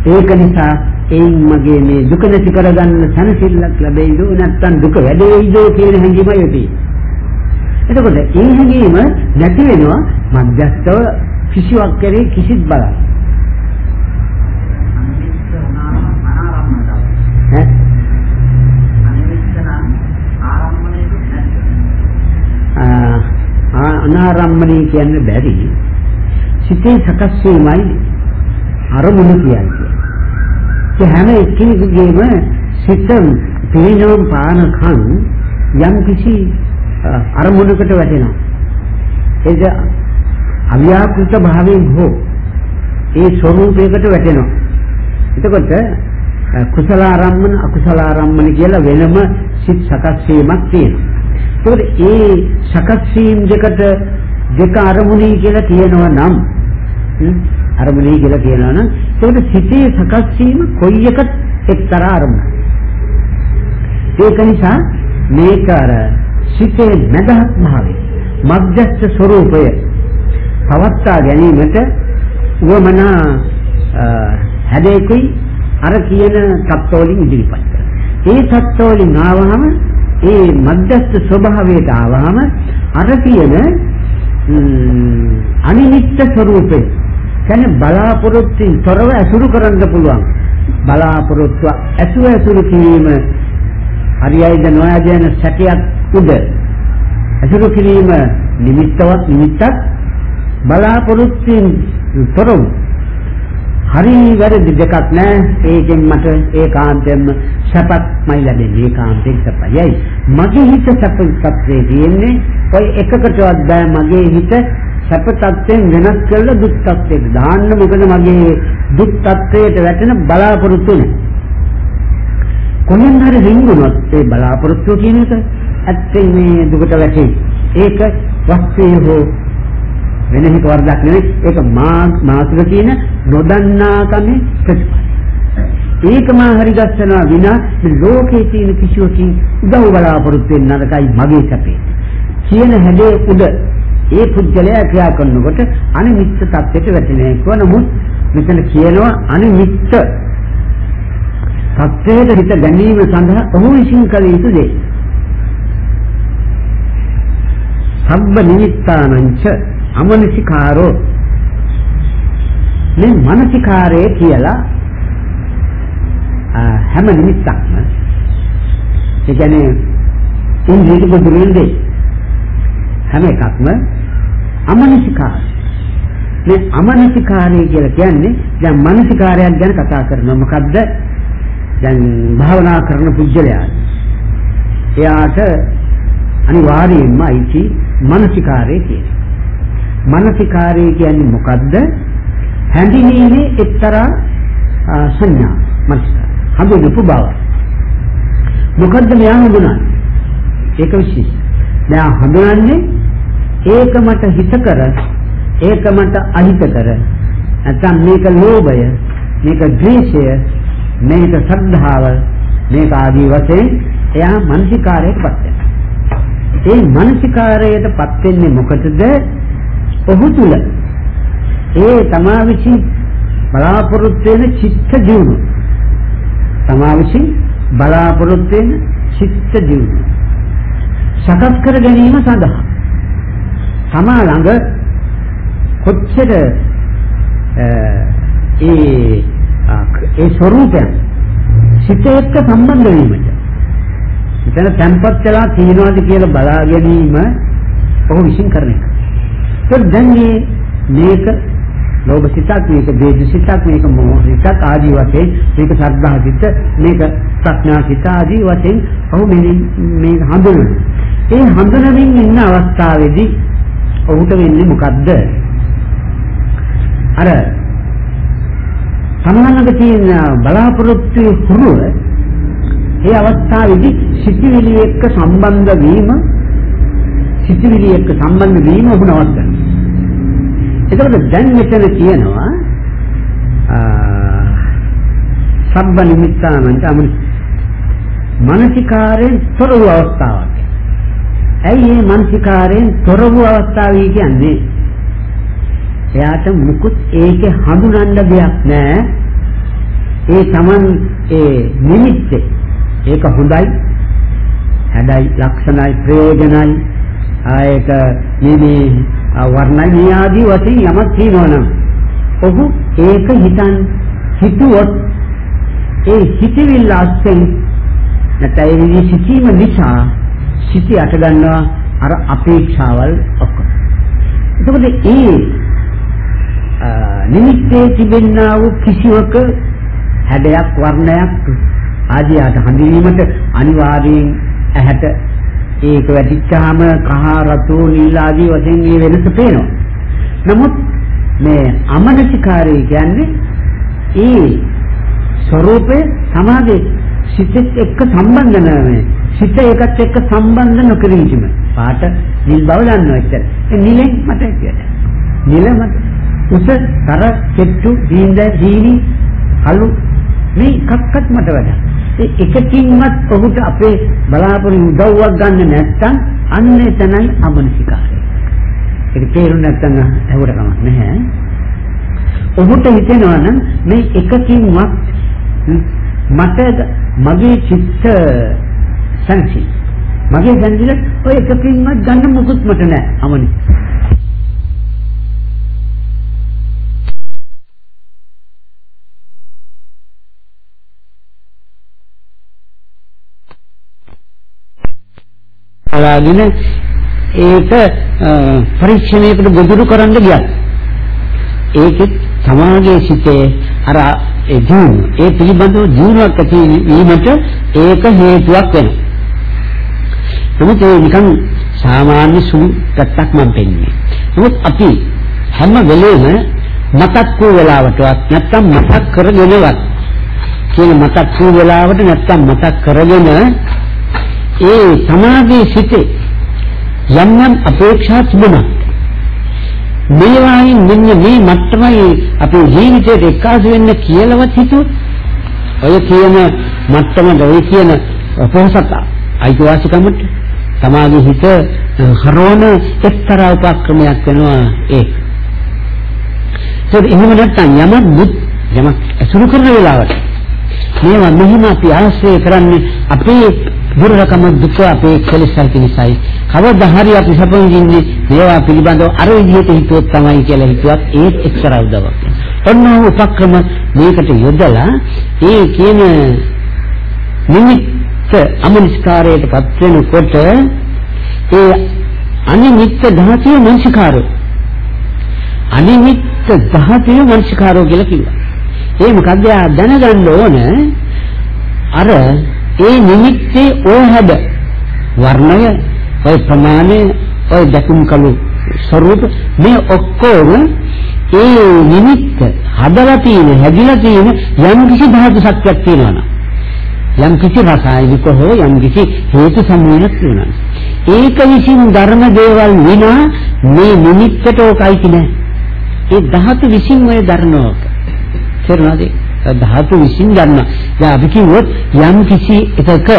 ඒක නිසා එයින් මගේ මේ දුක නැති කරගන්න සනසිල්ලක් ලැබෙයිද? නැත්නම් දුක වැඩි වෙයිද කියන හැඟීමයි ඇති. එතකොට ඒ හැඟීම නැති වෙනවා මධ්‍යස්තව කිසිවක් කරේ කිසිත් බලන්න. අනාරම්මණය කියන්නේ බැරි සිතේ සකස් වීමයි අරමුණු කියන්නේ. ඒ හැම එක්කෙනෙකුගේම සිත පිරිනොම් පානකම් යම් කිසි අරමුණකට වැටෙනවා. ඒක අව්‍යාකෘත භාවයෙන් හෝ ඒ ස්වરૂපයකට වැටෙනවා. එතකොට කුසල ආරම්මන අකුසල ආරම්මන කියලා වෙනම සිත් සකස් වීමක් තියෙනවා. ඒකද ඒ සකස් වීම දෙකට දෙක අරමුණයි කියලා කියනවා නම් අරමුණයි කියලා කියනවා නම් ඒකට සිතේ සකස් වීම කොයි එකත් එක්තරා අරමුණක්. ඒක නිසා මේක අර සිතේ මදහත් භාවය මධ්‍යස්ථ ස්වરૂපය පවත්වා ගැනීමට උවමනා හැදේකුයි අර කියන தত্ত্বවලින් ඉදිරිපත් කරනවා. ඒ தত্ত্বවලින් ආවහම ඒ මධ්‍යස්ථ ස්වභාවයට ආවහම අර කියන අනිමිත්ත ස්වરૂපේ කියන්නේ බලාපොරොත්තුෙන් තොරව ඇසුරු කරන්න පුළුවන්. බලාපොරොත්තු ඇසුර ඇසුරු කිරීම හරියයිද නොයද යන සැකයක් උද ඇසුරු කිරීම නිමිත්තවත් නිමිත්තක් බලාපොරොත්තුෙන් තොරව හරි වැරදි දෙකක් නෑ. ඒකෙන් මට ඒකාන්තයෙන්ම සපත්මයි ලැබෙන්නේ. ඒකාන්තයෙන් සපයයි මගේ හිත සපත්ත්වයේ තියෙන්නේ ඔය එකකටවත් බෑ. මගේ හිත සැප තත්ත්වයෙන් වෙනස් කරලා දුක් තත්ත්වයට දාන්න. මොකද මගේ දුක් තත්ත්වයට වැටෙන බලාපොරොත්තු නැහැ. කොහෙන් හරි රින්ගුනොත් ඒ බලාපොරොත්තු කියන එක ඇත්තෙන් මේ දුකට වැටේ. ඒක වස්තුවේ හෝ වෙන එක වරදක් නෙවෙයි. ඒක මා මාතුල තියෙන නොදන්නාකමේ ප්‍රතිඵල. ඒක මා හරි ගස්සනවා විනා මේ ලෝකයේ තියෙන කිසිවකින් උදව් බලාපොරොත්තු වෙන්න නරකයි මගේ සැපේ. කියන හැඩේ උඩ ඒ පුද්ගලයා ක්‍රියා කරනකොට අනිමිත්ත தත්ත්වයට වැටෙනවා. ඒක නමුත් මෙතන කියනවා අනිමිත්ත தත්ත්වයට හිත ගැනීම සඳහා ඔහු විසින් කළ යුතු දේ. සබ්බ නිමිත්තානංච අමනසිකාරෝ මේ මානසිකාරය කියලා හැම නිමිත්තක්ම ඒ කියන්නේ ඉන්ද්‍රිය දුරින්දේ හැම එකක්ම අමනසිකාරය. මේ අමනසිකාරය කියලා කියන්නේ දැන් මනසිකාරයක් ගැන කතා කරනවා. මොකද්ද? දැන් භාවනා කරන පුජ්‍යලයා. එයාට අනිවාර්යයෙන්ම අයිති මනසිකාරය කියන්නේ. මනසිකාරය කියන්නේ මොකද්ද? හැඳිනීමේ එක්තරා සංඥා මනස්කාර. හඳුනපු බව. මොකද්ද මෙයා හඳුනන්නේ? ඒක විශේෂ. මෙයා හඳුනන්නේ ඒක මට හිත කර ඒක මට අහිත කර නැත්නම් මේක ලෝභය මේක ද්වේෂය මේක ශ්‍රද්ධාව මේක ආදී වශයෙන් එයා මානසිකාරයටපත් වෙනවා. ඒ මානසිකාරයටපත් වෙන්නේ මොකටද? ඔහු තුල. ඒ තමා විසින් බලාපොරොත්තු වෙන චිත්ත දියුණු තමා විසින් බලාපොරොත්තු වෙන චිත්ත දියුණු සකස් කර ගැනීම සඳහා තමා ළඟ කොච්චර ඒ ඒ ස්වરૂපයන් සිත එක්ක සම්බන්ධ වීමට එතන තැම්පත් වෙලා තියනවාද කියලා බලා ගැනීම ඔහු විශ්ින් කරන එක. ඒක දැන් මේ මේක ලෝභ සිතක් මේක දේශ සිතක් මේක මොහ සිතක් ආදී වශයෙන් මේක සද්ධා සිත මේක ප්‍රඥා සිත ආදී වශයෙන් ඔහු මේ මේ හඳුනන. ඒ හඳුනමින් ඉන්න අවස්ථාවේදී ඔහුට වෙන්නේ මොකද්ද? අර සමානක තියෙන බලාපොරොත්තු හුරුව ඒ අවස්ථාවේදී සිතිවිලි එක්ක සම්බන්ධ වීම සිතිවිලි එක්ක සම්බන්ධ වීම ඔබ නවත්තනවා. එතකොට දැන් මෙතන කියනවා සබ්බ නිමිත්තානන්ත අමන මානසිකාරයෙන් තොර වූ අවස්ථාවක්. ඇයි මේ මානසිකාරයෙන් තොර වූ අවස්ථාවයි කියන්නේ? එයාට මුකුත් ඒකේ හඳුනන්න දෙයක් නැහැ. ඒ Taman ඒ නිමිත්තේ ඒක හොඳයි. හැඩයි ලක්ෂණයි ප්‍රයෝජනයි ආයක මේ වර්ණයි මේ ආදී වශයෙන් යමක් තියෙනවනම් ඔහු ඒක හිතන් හිතුවොත් ඒ හිතවිල්ල අස්සෙන් නැත්නම් ඒ සිටීම නිසා සිටි අට ගන්නවා අර අපේක්ෂාවල් ඔක්කොම. එතකොට ඒ නිමිත්තේ තිබෙනා වූ කිසිවක හැඩයක් වර්ණයක් ආදියට හඳුනීමට අනිවාර්යයෙන් ඇහැට ඒක වැටිච්චාම කහ රතු නිල් ආදී වශයෙන් මේ වෙනස පේනවා. නමුත් මේ අමනසිකාරය කියන්නේ ඒ ස්වરૂපේ සමාධි සිතෙත් එක්ක සම්බන්ධ නැහැ. සිත ඒකත් එක්ක සම්බන්ධ නොකිරීම. පාට නිල් බව දන්නවා එච්චර. ඒ නිලෙන් මට කියන්න. නිල මට උස තර කෙට්ටු දීන්ද දීනි කළු මේ කක්කත් මට වැඩ. ඒ එකකින්වත් ඔහුට අපේ බලාපොරොත්තු උදව්වක් ගන්න නැත්නම් අන්න එතනයි අමනසිකාරය. ඒක තේරුම් නැත්නම් ඇහුවට කමක් නැහැ. ඔහුට හිතෙනවා නම් මේ එකකින්වත් මට මගේ චිත්ත සංසි මගේ සංසිල ඔය එකකින්වත් ගන්න මොකුත් මට නැහැ අමනි. අලාගෙන ඒක පරීක්ෂණයකට ගොදුරු කරන්න ගියා. ඒකෙත් සමාජයේ සිටේ අර ඒ ජීවන ඒ පිළිබඳව ජීවනයක් ඇති වීමට ඒක හේතුවක් වෙනවා. නමුත් ඒ නිකන් සාමාන්‍ය සුළු පැත්තක් මම පෙන්නේ. නමුත් අපි හැම වෙලේම මතක් වූ වෙලාවටවත් නැත්තම් මතක් කරගෙනවත් කියන මතක් වූ වෙලාවට නැත්තම් මතක් කරගෙන ඒ සමාධියේ සිටේ යම් යම් අපේක්ෂා තිබුණා. මේවායින් මෙන්න මේ මට්ටමයි අපේ ජීවිතයට එක්කාසු වෙන්න කියලාවත් හිතුවොත් ඔය කියන මට්ටමද ඔය කියන පොහසත අයිතිවාසිකමට තමාගේ හිත හරවන එක්තරා උපක්‍රමයක් වෙනවා ඒක. ඒක එහෙම නැත්නම් යමක් බුත් යමක් අසුරු කරන වෙලාවට මේවා මෙහිම අපි ආශ්‍රය කරන්නේ අපේ දුර්ලකම දුක අපේ කෙලෙසයි නිසායි කවදා හරි අපි සපොන්ජින්නේ මේවා පිළිබඳව අර විදිහට හිතුවොත් තමයි කියලා හිතුවත් ඒත් එක්තරා උදවක්. ඔන්න උපක්‍රම මේකට යොදලා ඒ කියන නිමිත්ත අමනිස්කාරයට පත් වෙනකොට ඒ අනිමිත්ත ධාතිය මනසිකාරය අනිමිත්ත ධාතිය මනසිකාරය කියලා කිව්වා. ඒ මොකද දැනගන්න ඕන අර ඒ නිමිත්තේ ඕ හැද වර්ණය ඔය ප්‍රමාණය ඔය දකුම් කළු ස්වરૂප මේ ඔක්කොම ඒ නිමිත්ත හදලා තියෙන හැදිලා තියෙන යම් කිසි ධාතු සත්‍යයක් තියෙනවා යම් කිසි රසායනික හෝ යම් කිසි හේතු සමූහයක් තියෙනවා ඒක විසින් ධර්ම දේවල් විනා මේ නිමිත්තට ඕකයි කියන්නේ ඒ ධාතු විසින් ඔය ධර්මෝක. තේරුණාද? ධාතු විසින් ගන්න දැන් අපි කිව්වොත් යම් කිසි එකක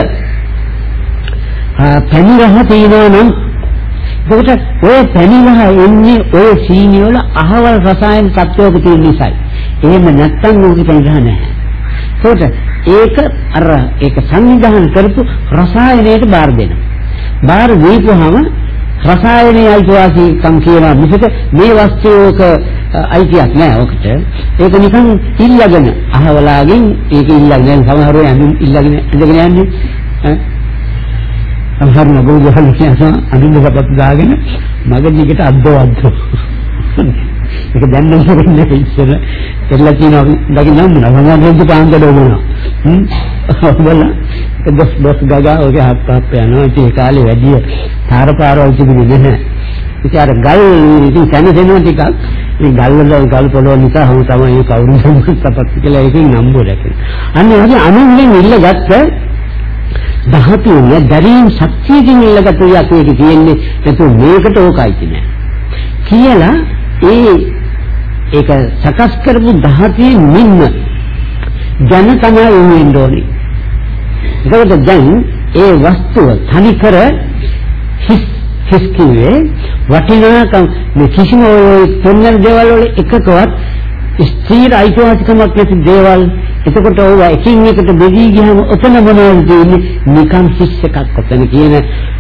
පැණි රහ තියෙනවා නම් ඒකට ඔය පැණිලහ එන්නේ ඔය සීනි වල අහවල් රසායන තත්ත්වයක තියෙන නිසායි. එහෙම නැත්තම් ඕකේ පැණිලහ නැහැ. ඒකට ඒක අර ඒක සංවිධානය කරපු රසායනයට බාර දෙනවා. බාර දීපුවාම රසායනයේ අයිතිවාසිකම් කියනවා මිසක මේ වස්තුවක අයිතියක් නෑ ඔකට. ඒක නිකන් ඉල්ලගෙන අහවලාගෙන් ඒක ඉල්ලගෙන සමහරව යන්නේ ඉල්ලගෙන ඉඳගෙන යන්නේ. සමහර නගෝ ගහන කියනවා අඳුනකට දාගෙන මග දිගට අද්දෝ අද්දෝ. ඒක දැන් නම් කරන්නේ ඉස්සර. එල්ල තියෙනවා දකින්න නම් සමහරවිට පාන්දල වුණා. හ්ම්? ඔබලා දොස් දොස් ගගා ඔගේ හත් හත් යනවා. ඒ කාලේ වැඩි තාරපාරවල් තිබුණේ නැහැ. ඉතින් අර ගල් ඉතින් සැනසෙනවා ටිකක් මේ ගල් වල ගල් පොළොව නිසා හමු තමයි කවුරුන් සම්පත් කියලා එකකින් නම්බු දැකේ. අන්න ඒ අනුන්ගෙන් ඉල්ලගත්ත ධාතුවේ දැරීම් ශක්තියකින් ඉල්ලගත්තු යක් මේක තියෙන්නේ නැතු මේකට ඕකයි කියන්නේ කියලා ඒ ඒක සකස් කරපු ධාතුවේ මින්න ජන තමයි වෙන්න ඕනේ. ඒකට දැන් ඒ වස්තුව තනිකර හිස් හිස් කියේ වටිනාකම් මේ කිසිම ඔය තුන්වන දේවල් වල එකකවත් ස්ථීර අයිතිවාසිකමක් නැති දේවල්. එතකොට ඕවා එකින් එකට බෙදී ගියාම ඔතන මොනවද තියෙන්නේ? නිකන් හිස් එකක් ඔතන කියන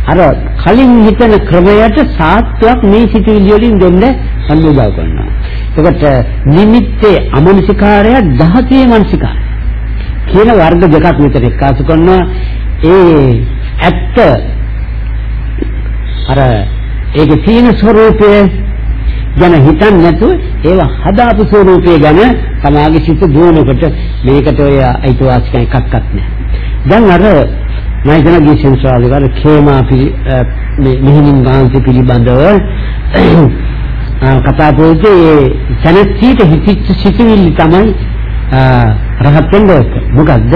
අර කලින් හිතන ක්‍රමයට සාත්‍යක් මේ සිතුවිලි වලින් දෙන්න සම්බුදා කරනවා. එතකොට නිමිත්තේ අමනසිකාරය දහතියේ මනසිකාරය කියන වර්ග දෙකක් විතර එක්කාසු කරනවා. ඒ ඇත්ත අර ඒකේ තියෙන ස්වરૂපයේ ගැන හිතන්නේ නැතුව ඒව හදාපු ස්වරූපය ගැන තමාගේ සිත දුවනකොට මේකට ඔය අයිතිවාසිකම් එකක්වත් නැහැ. දැන් අර මම හිතන ගිසෙන් සාලේ වල කේමා මේ මෙහිමින් ගාන්ති පිළිබඳව කතා පොතේ සනසීට හිතිච්ච සිතුවිලි තමයි රහත් වෙන්නේ. මොකද්ද?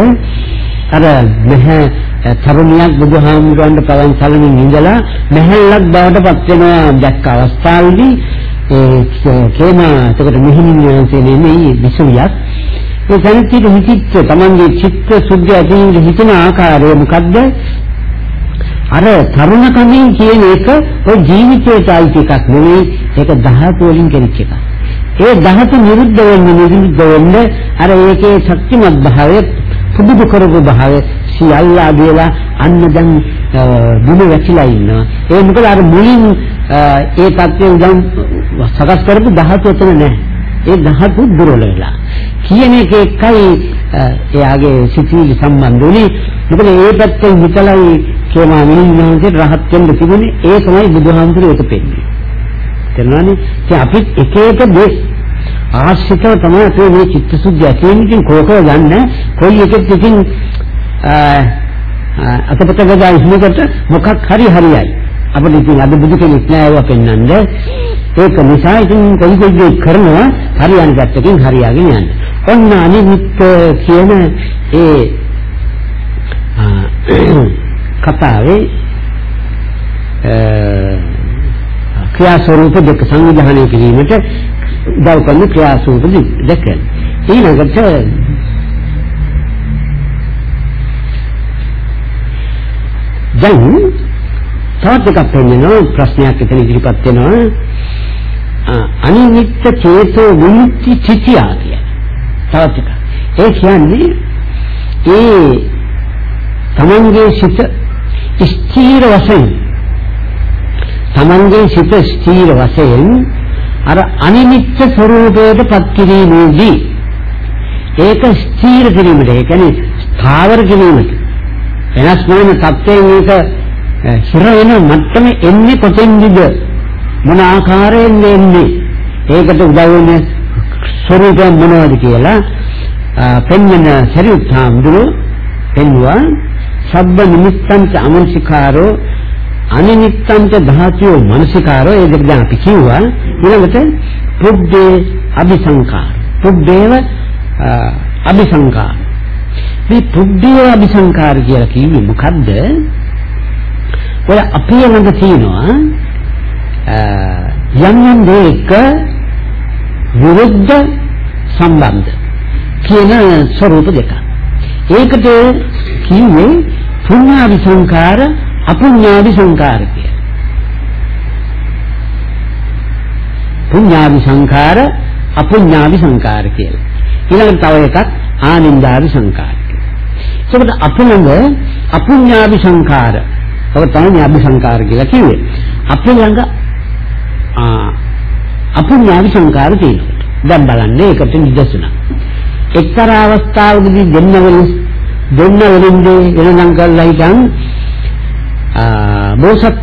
අර මෙහ තරුණියක් බුදුහාමුදුරන්ට පවන් සලමින් ඉඳලා මෙහෙල්ලක් බවට පත් වෙනවා දැක්ක අවස්ථාවේදී. ඒ කේම එතකොට මෙහිමින් වහන්සේ නෙමෙයි විසුවියක්. ඒ සනිතිට හිතිච්ච තමන්ගේ චිත්ත සුද්ධ ඇතිවෙන හිතන ආකාරය මොකද්ද? අර තරුණ කමින් කියන එක ඔය ජීවිතයට අයිති එකක් නෙවෙයි ඒක ධාතු වලින් කෙනෙක් එකක්. ඒ ධාතු නිරුද්ධ වෙන්නේ නිරුද්ධ වෙන්නේ අර ඒකේ ශක්තිමත් භාවය පුදුදු කරපු භාවය සියල්ල අදේලා අන්න දැන් දුම වැටිලා ඉන්නවා. ඒ මොකද අර මුලින් ඒ தත්ත්වයෙන් දැන් සකස් කරපු ධාතු එතන නැහැ. ඒ ධාතු දුර්වල වෙලා. කියන එක එකයි එයාගේ සිතිවිලි සම්බන්ධ උනේ මොකද ඒ පැත්තෙන් හිතලයි කියනවා මිනිස්සුන්ගේ රහත් වෙන්න තිබුණේ. ඒ තමයි බුදුහාමුදුරුවෝ ඒක පෙන්නේ තේරුණානේ? ඉතින් අපි එක එක දේ ආශ්‍රිතව තමයි අපේ මේ චිත්තසුද්ධිය තියෙන ඉතින් කෝකෝ යන්නේ කොයි එකෙත් ඉතින් අතපත ගදා ඉන්නකොට මොකක් හරි හරියයි. අපිට ඉතින් අද බුදු කෙනෙක් නෑ ඒවා පෙන්වන්නේ. ඒක නිසා ඉතින් කොයි කොයි දේ කරනවා හරියන පැත්තකින් හරියාගෙන යන්න. ඔන්න අනිමිත් කියන ඒ කතාවේ ක්‍රියා ස්වරූප දෙක සංවිධානය කිරීමට උදව් කරන ක්‍රියා ස්වරූප දෙක. ඊළඟට දැන් තවත් එකක් වෙනවා ප්‍රශ්නයක් එතන ඉදිරිපත් වෙනවා අනිමිත්ත චේතෝ විමුක්ති චිතියා කිය. තවත් එකක්. ඒ කියන්නේ ඒ තමන්ගේ සිත ස්ථීර වශයෙන් තමන්ගේ සිත ස්ථීර වශයෙන් අර අනිමිත්ත ස්වરૂපයට පත් කිරීමේදී ඒක ස්ථීර කිරීමට ඒ කියන්නේ ස්ථාවර කිරීමට වෙනස් නොවන තත්ත්වයෙන් ඒක හිර වෙන මට්ටමේ එන්නේ කොතෙන්ද මොන ආකාරයෙන් එන්නේ? ඒකට උදව් වෙන ස්වરૂපය මොනවද කියලා පෙන්වන සරියුත්ථම්දුරු පෙන්වුවා. සබ්බ නිමිත්තං අමනසිකාරෝ අනිමිත්තං ධාතියෝ මනසිකාරෝ. ඒක දැන් අපි කිව්වා. ඊළඟට පුබ්බේ අபிසංකාර පුබ්බේව අபிසංකාර මේ පුබ්බේ අபிසංකාර කියලා කිව්වේ මොකද්ද ඔය අපේ ළඟ තියෙනවා යම් යම් දෙයක විරුද්ධ සම්බන්ධ කියන ස්වરૂප දෙකක්. ඒකට කිව්වේ පුඤ්ඤාවි සංකාර අපුඤ්ඤාවි සංකාර කියලා. පුඤ්ඤාවි සංකාර අපුඤ්ඤාවි සංකාර කියලා. ඊළඟට තව එකක් ආනින්දාවි සංකාර කියලා. ඒකට අපුණඟ අපුඤ්ඤාවි සංකාර. ඔබ තමයි අභි සංකාර කියලා කිව්වේ. අපේ ළඟ අපුඤ්ඤාවි සංකාර තියෙනවා. දැන් බලන්න ඒකට නිදර්ශන. එක්තරා අවස්ථාවකදී දෙන්නවල දෙන්න වලින්දී වෙනනම් කරලා හිටන් බෝසත්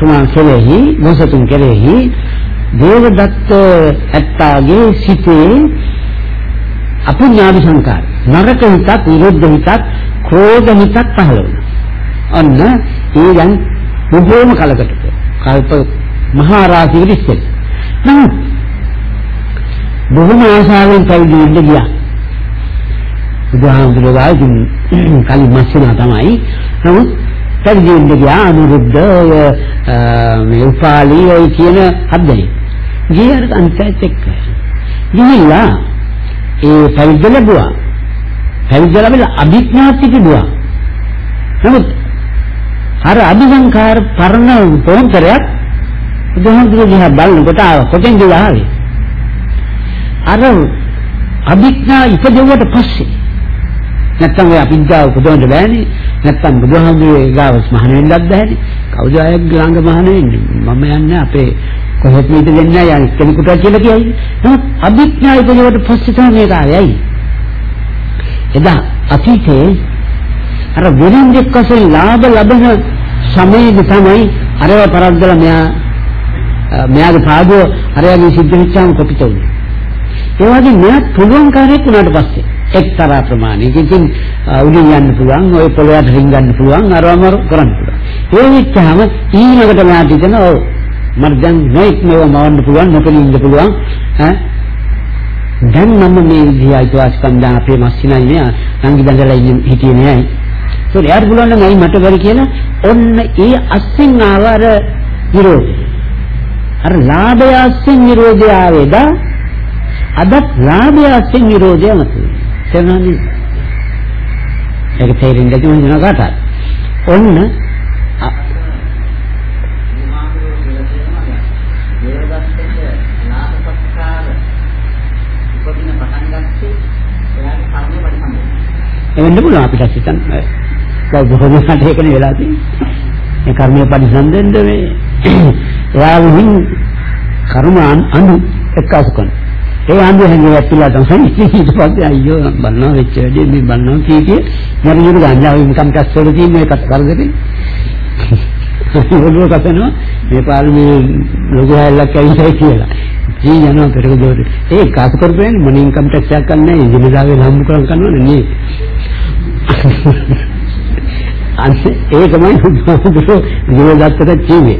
තුමා කෙරෙහි බෝසතුන් කෙරෙහි දේවදත්ත ඇත්තාගේ සිතේ අපුඤ්ඤාවි සංකාර නරක හිතක් විරුද්ධ හිතක් ක්‍රෝධ හිතක් පහළ වුණා. අන්න ඒ දැන් බොහෝම කලකට කල්ප මහා රාශියකට ඉස්සෙල්. නමුත් බොහොම ආශාවෙන් පැවිදි වෙන්න ගියා. බුදුහාමුදුරුවෝ ඉතින් කලින් මස්සිනා තමයි. නමුත් පැවිදි වෙන්න ගියා අනුරුද්ධ මේ උපාලි ඔය කියන හද්දේ. ගියර අන්තයත් එක්ක. ගිහිල්ලා ඒ පැවිද්ද ලැබුවා. පැවිද්ද ලැබිලා අභිඥාත් තිබුණා. නමුත් අර අභිසංකාර පරණ පොන්තරයක් බුදුහාමුදුරුවෝ දිහා බලනකොට කොතෙන්ද ආවේ? අර අභිඥා ඉපදෙව්වට පස්සේ නැත්තම් ඔය අභිඥා උපදවන්න බෑනේ. නැත්තම් බුදුහාමුදුරුවෝ ගාවස් මහණ වෙන්නත් බෑනේ. කවුද අය ළඟ මහණ වෙන්නේ? මම යන්නේ අපේ කොහෙත් මේක දෙන්නේ නැහැ යන් කෙනෙකුට කියලා කියයි. නමුත් අභිඥා ඉපදෙව්වට පස්සේ තමයි මේක ආවේ. එදා අතීතේ අර වෙනින් දෙක්කසෙන් ලාභ ලබන සමයේදී තමයි අරව පරද්දලා මෙයා මෙයාගේ පාඩුව අරයාගේ සිද්ධ වෙච්චාම කොපිට උනේ. ඒ වගේ මෙයා පුළුවන් කාර්යයක් වුණාට පස්සේ එක්තරා ප්‍රමාණයකින් ඉතින් උඩින් යන්න පුළුවන්, ওই පොළොවට රින්ගන්න පුළුවන්, අරවම කරන්න පුළුවන්. ඒ විච්චාම ඊළඟට මාත් හිතන ඔව් මට දැන් නොයික් මේව මවන්න පුළුවන්, නොපෙනී ඉන්න පුළුවන්. ඈ දැන් මම මේ විදිහයි අයිතිවාසිකම් දැන් අපේ මස්සිනයි නේ නංගි බඳලා හිටියේ නෑ. ඒක එයාට පුළුවන් නම් අයි මට බැරි කියලා ඔන්න ඒ අස්සින් ආව අර විරෝධය. අර ලාභය අස්සින් විරෝධය ආවේද අදත් ලාභය අස්සින් විරෝධය මතුවේ. තේරුණානේ? ඒක තේරෙන්නේ නැති වෙන කාටද? ඔන්න එවෙන්න පුළුවන් අපිට හිතන්න. ඒක බොහොම හදේකනේ වෙලා තියෙන්නේ. මේ කර්මයේ පරිසම්දෙන්ද මේ එයා විහිං කර්ම අනු එක්කාසු කරන. ඒ ආන්දු හැංගියක් පිළා තමයි ඊට පස්සේ අයියෝ බන්නා වෙච්ච වැඩි මේ බන්නා කී කිය මරියුරු ගන්නවා ඉන්කම් ටැක්ස් වල තියෙන එකත් කරදරේ. ඔළුව කපනවා මේ පාර්ලිමේ ලොකු හැල්ලක් ඇවිල්ලා කියලා. ජී යනවා පෙරක දොරේ. ඒ කාසු කරපේන්නේ මොන ඉන්කම් ටැක්ස් එකක් ගන්න නැහැ. ඉන්දියාවේ හම්බ කරන් කරනවනේ නේ. අන්න ඒකමයි බුදුහාමුදුරුවෝ ජීවදත්තට කිව්වේ.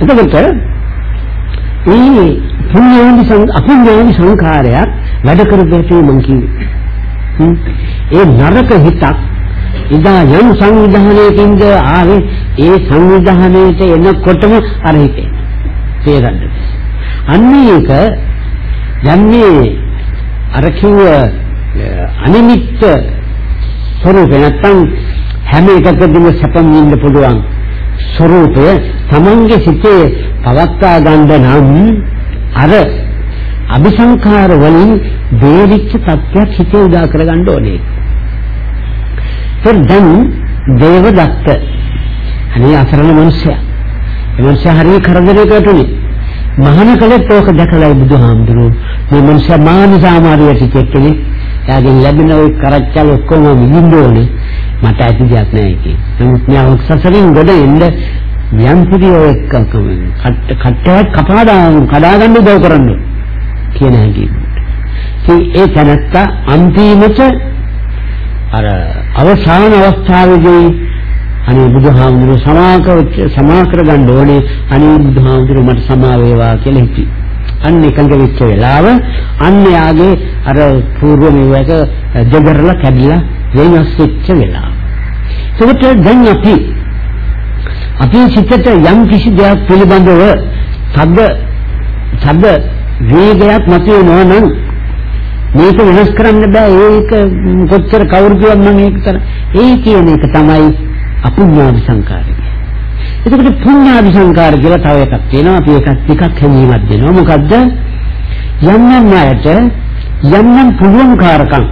එතකොට මේ පුණ්‍යාවි සං අපුණ්‍යාවි සංඛාරයක් වැඩ කරපේටි මං කිව්වේ. ඒ නරක හිතක් ඉදා යම් සංවිධානයකින්ද ආවේ ඒ සංවිධානයට එනකොටම අර හිතේ. තේරෙන්න අන්නේක යන්නේ අර කිව්ව අනිමිත්ත ස්වરૂපේ නැත්තම් හැම එකකදීම සැපම් ඉන්න පුළුවන් ස්වરૂපය Tamange සිතේ පවත්වා ගන්න නම් අර අபிසංකාර වලින් දේවිච්ච සත්‍යයක් හිතේ උදා කරගන්න ඕනේ. දැන් දේවදත්ත අනේ අසරණ මිනිසයා. ඒ මිනිසා හරිය කරදරයකට උනේ. මහාන කලෙත් ඕක දැකලා බුදුහාමුදුරුවෝ මේ මිනිසා මානසාමාරියට චෙක්කනේ. එයාගෙන් ලැබෙන ওই කරච්චල් ඔක්කොම විඳින්න ඕනේ. මට ඇති දෙයක් නෑ ඒකේ. නමුත් මම සසරින් ගොඩ එන්න යම් කිසි ඔය එක්කකම කට කට්ටයක් කපාදා කඩාගන්න උදව් කරන්න කියන හැටි. ඉතින් ඒ තැනත්තා අන්තිමට අර අවසාන අවස්ථාවේදී අනේ බුදුහාමුදුරුවෝ සමාකර සමාකර ගන්න ඕනේ අනේ බුදුහාමුදුරුවෝ මට සමා වේවා කියලා හිතුවේ. අන්න එකඟ වෙච්ච වෙලාව අන්න යාගේ අර పూర్ව මෙවක දෙගරලා කැඩිලා වෙනස් වෙච්ච වෙලාව. ඒකට දැන් අපි අපේ සිතට යම් කිසි දෙයක් පිළිබඳව තද තද වේගයක් මතුවෙනවා නම් මේක වෙනස් කරන්න බෑ. ඒක කොච්චර කවුරු කිව්වත් මම ඒක කර ඒ කියන එක තමයි අපුඤ්ඤාවි සංකාරය. එතකොට පුඤ්ඤාවි සංකාර කියලා තව එකක් තියෙනවා. අපි එකක් ටිකක් හැංගීමක් දෙනවා. මොකද්ද? යම් යම් අයට යම් යම් පුළුවන්කාරකම්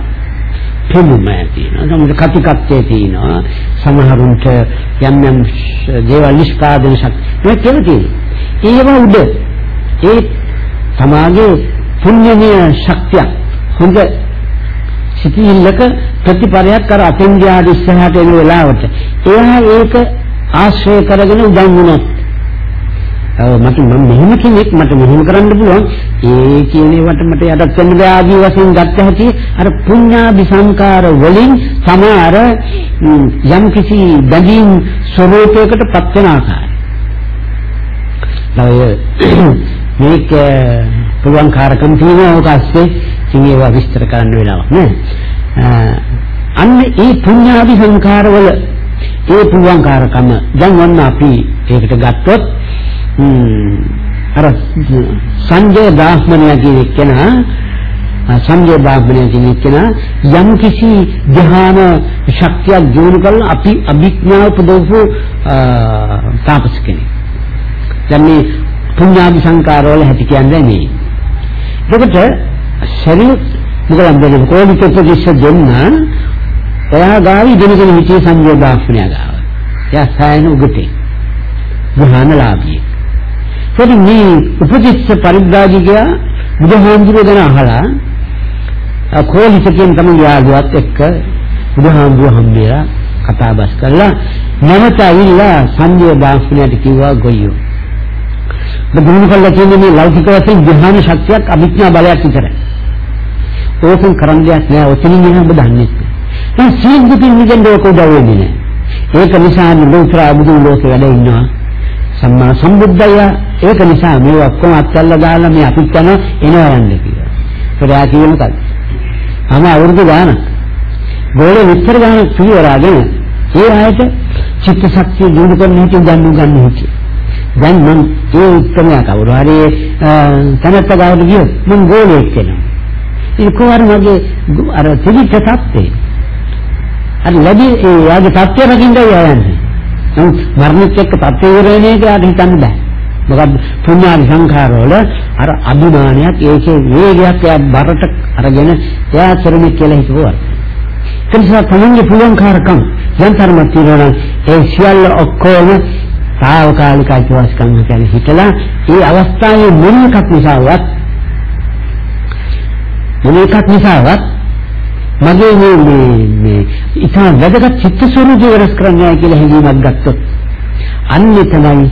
පෙනුම තියෙනවා. සමහර කතිකත්වයේ තියෙනවා. සමහරුන්ට යම් යම් දේවල් නිෂ්පාදන ශක්තිය මේ කියලා තියෙනවා. ඒව උඩ ඒ සමාජයේ පුණ්‍යමය ශක්තිය හොඳ සිටිල්ලක ප්‍රතිපරයක් කර අතෙන්දියාද ඉස්සරහට එන වෙලාවට. එයා ඒක ආශ්‍රය කරගෙන උදන් වුණොත්. මට මම මෙහෙම කෙනෙක් මට මෙහෙම කරන්න පුළුවන්. ඒ කියන ඒවට මට යටත් වෙන්න බෑ ආදී වශයෙන් ගත්ත හැටි අර පුඤ්ඤාභි සංකාර වලින් සමහර යම් කිසි බැඳීම් ස්වરૂපයකට පත් වෙන ආකාරය. මේක පුළුවන් කාරකම් තියෙනවා. ඔක ඇස්සේ ඉතින් ඒවා විස්තර කරන්න වෙලාවක් නෑ. අන්න ඒ පුඤ්ඤාභි සංකාරවල ඒ පුළුවන් කාරකම දැන් වන්න අපි ඒකට ගත්තොත් අර සංජය බ්‍රාහ්මණය කියන කෙනා සංජය බ්‍රාහ්මණය කියන කෙනා යම් කිසි ධ්‍යාන ශක්තියක් දිනු කරලා අපි අභිඥාව උපදවපු තාපස කෙනෙක්. දැන් මේ පුඤ්ඤාභි සංකාර වල හැටි කියන්නේ මේ. එතකොට ශරීර මොකද බැලුව කොහොමද ප්‍රතිශ දෙන්න එයා ගාවි ඉගෙනගෙන හිටිය සංජය බ්‍රාහ්මණයා ගාව. එයා සායන උගතේ. ධ්‍යානලාභී. ඒකෙන් මේ උපදිස්ස පරිබ්‍රාජිකයා බුදුහාමුදුරුවෝ ගැන අහලා කෝලිතකින් තමයි යාළුවත් එක්ක බුදුහාමුදුරුවෝ හම්බෙලා කතා බස් කරලා නැවත ඇවිල්ලා සංජය බ්‍රාහ්මණයාට කිව්වා ගොයියෝ. බුදුන් කල්ලා කියන්නේ මේ ලෞකික වශයෙන් ධ්‍යාන ශක්තියක් අභිඥා බලයක් විතරයි. ඕකෙන් කරන්න දෙයක් නෑ ඔතනින් එන ඔබ දන්නේ. දැන් සීග්ගු පිළිගන්න ඕක උදව් වෙන්නේ නෑ. ඒක නිසා ලෝතර බුදුන් ලෝකේ වැඩ ඉන්නවා. සම්මා සම්බුද්ධය ඒක නිසා මේ ඔක්කොම අත්හැරලා දාලා මේ අපිට යන එනවා යන්නේ කියලා. ඒකට කියේ මොකද? අම අවුරුදු ගාන. ගෝලෙ විතර ගාන පියවරාගෙන ඒ ආයත චිත්ත ශක්තිය දිනු කරන්න හිටින් ගන්න ගන්න හිටියේ. දැන් මම ඒ උත්තරය කවුරු හරි තනත්ත ගාවට ගියොත් මම ගෝලෙක් වෙනවා. ඒක වර මගේ අර තිබිච්ච තත්ත්වේ. අර ලැබි ඒ යාගේ තත්ත්වය රකින්නයි යන්නේ. නමුත් මරණිත් එක්ක තත්ත්වය ඉවරනේ කියලා හිතන්න බෑ. මොකද පුණ්‍යාවි සංඛාරවල අර අභිමානයක් ඒකේ වේගයක් එයා බරට අරගෙන එයා කරන්නේ කියලා හිතුවා. ඒ නිසා තමන්ගේ පුළුවන්කාරකම් යම් තරමක් තියෙනවා ඒ සියල්ල ඔක්කොම සාවකාලික අයිතිවාසිකම් කියලා හිතලා ඒ අවස්ථාවේ මොන එකක් නිසාවත් මොන එකක් නිසාවත් මගේ මේ මේ මේ ඉතා වැදගත් චිත්ත ස්වરૂපය වෙනස් කරන්නයි කියලා හැඟීමක් ගත්තොත් අන්නේ තමයි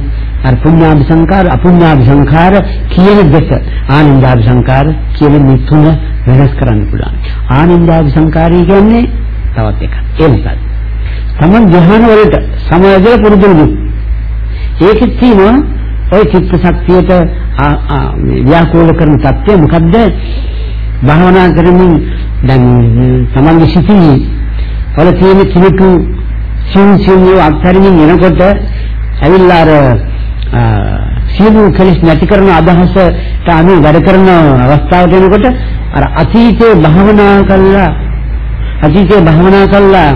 අර පුඤ්ඤාභි සංකාර අපුඤ්ඤාභි සංකාර කියන දෙක ආනන්දාභි සංකාර කියන මේ තුන වෙනස් කරන්න පුළුවන්. ආනන්දාභි සංකාරය කියන්නේ තවත් එකක්. ඒ මොකක්ද තමන් ධ්‍යාන වලට සමාජය පුරුදුුනේ ඒකෙත් තියෙනවා ওই චිත්ත ශක්තියට ව්‍යාකූල කරන தත්ත්වය මොකද්ද? භාවනා කරමින් දැන් තමන්ගේ සිතේ වල තියෙන කිනකු සින්සින්ව අත්හැරමින් යනකොට ඇවිල්ලා අර සියලු කලිස් නැති කරන අදහසට අනුව වැඩ කරන අවස්ථාවට එනකොට අර අතීතේ භාවනා කළා අතීතේ භාවනා කළා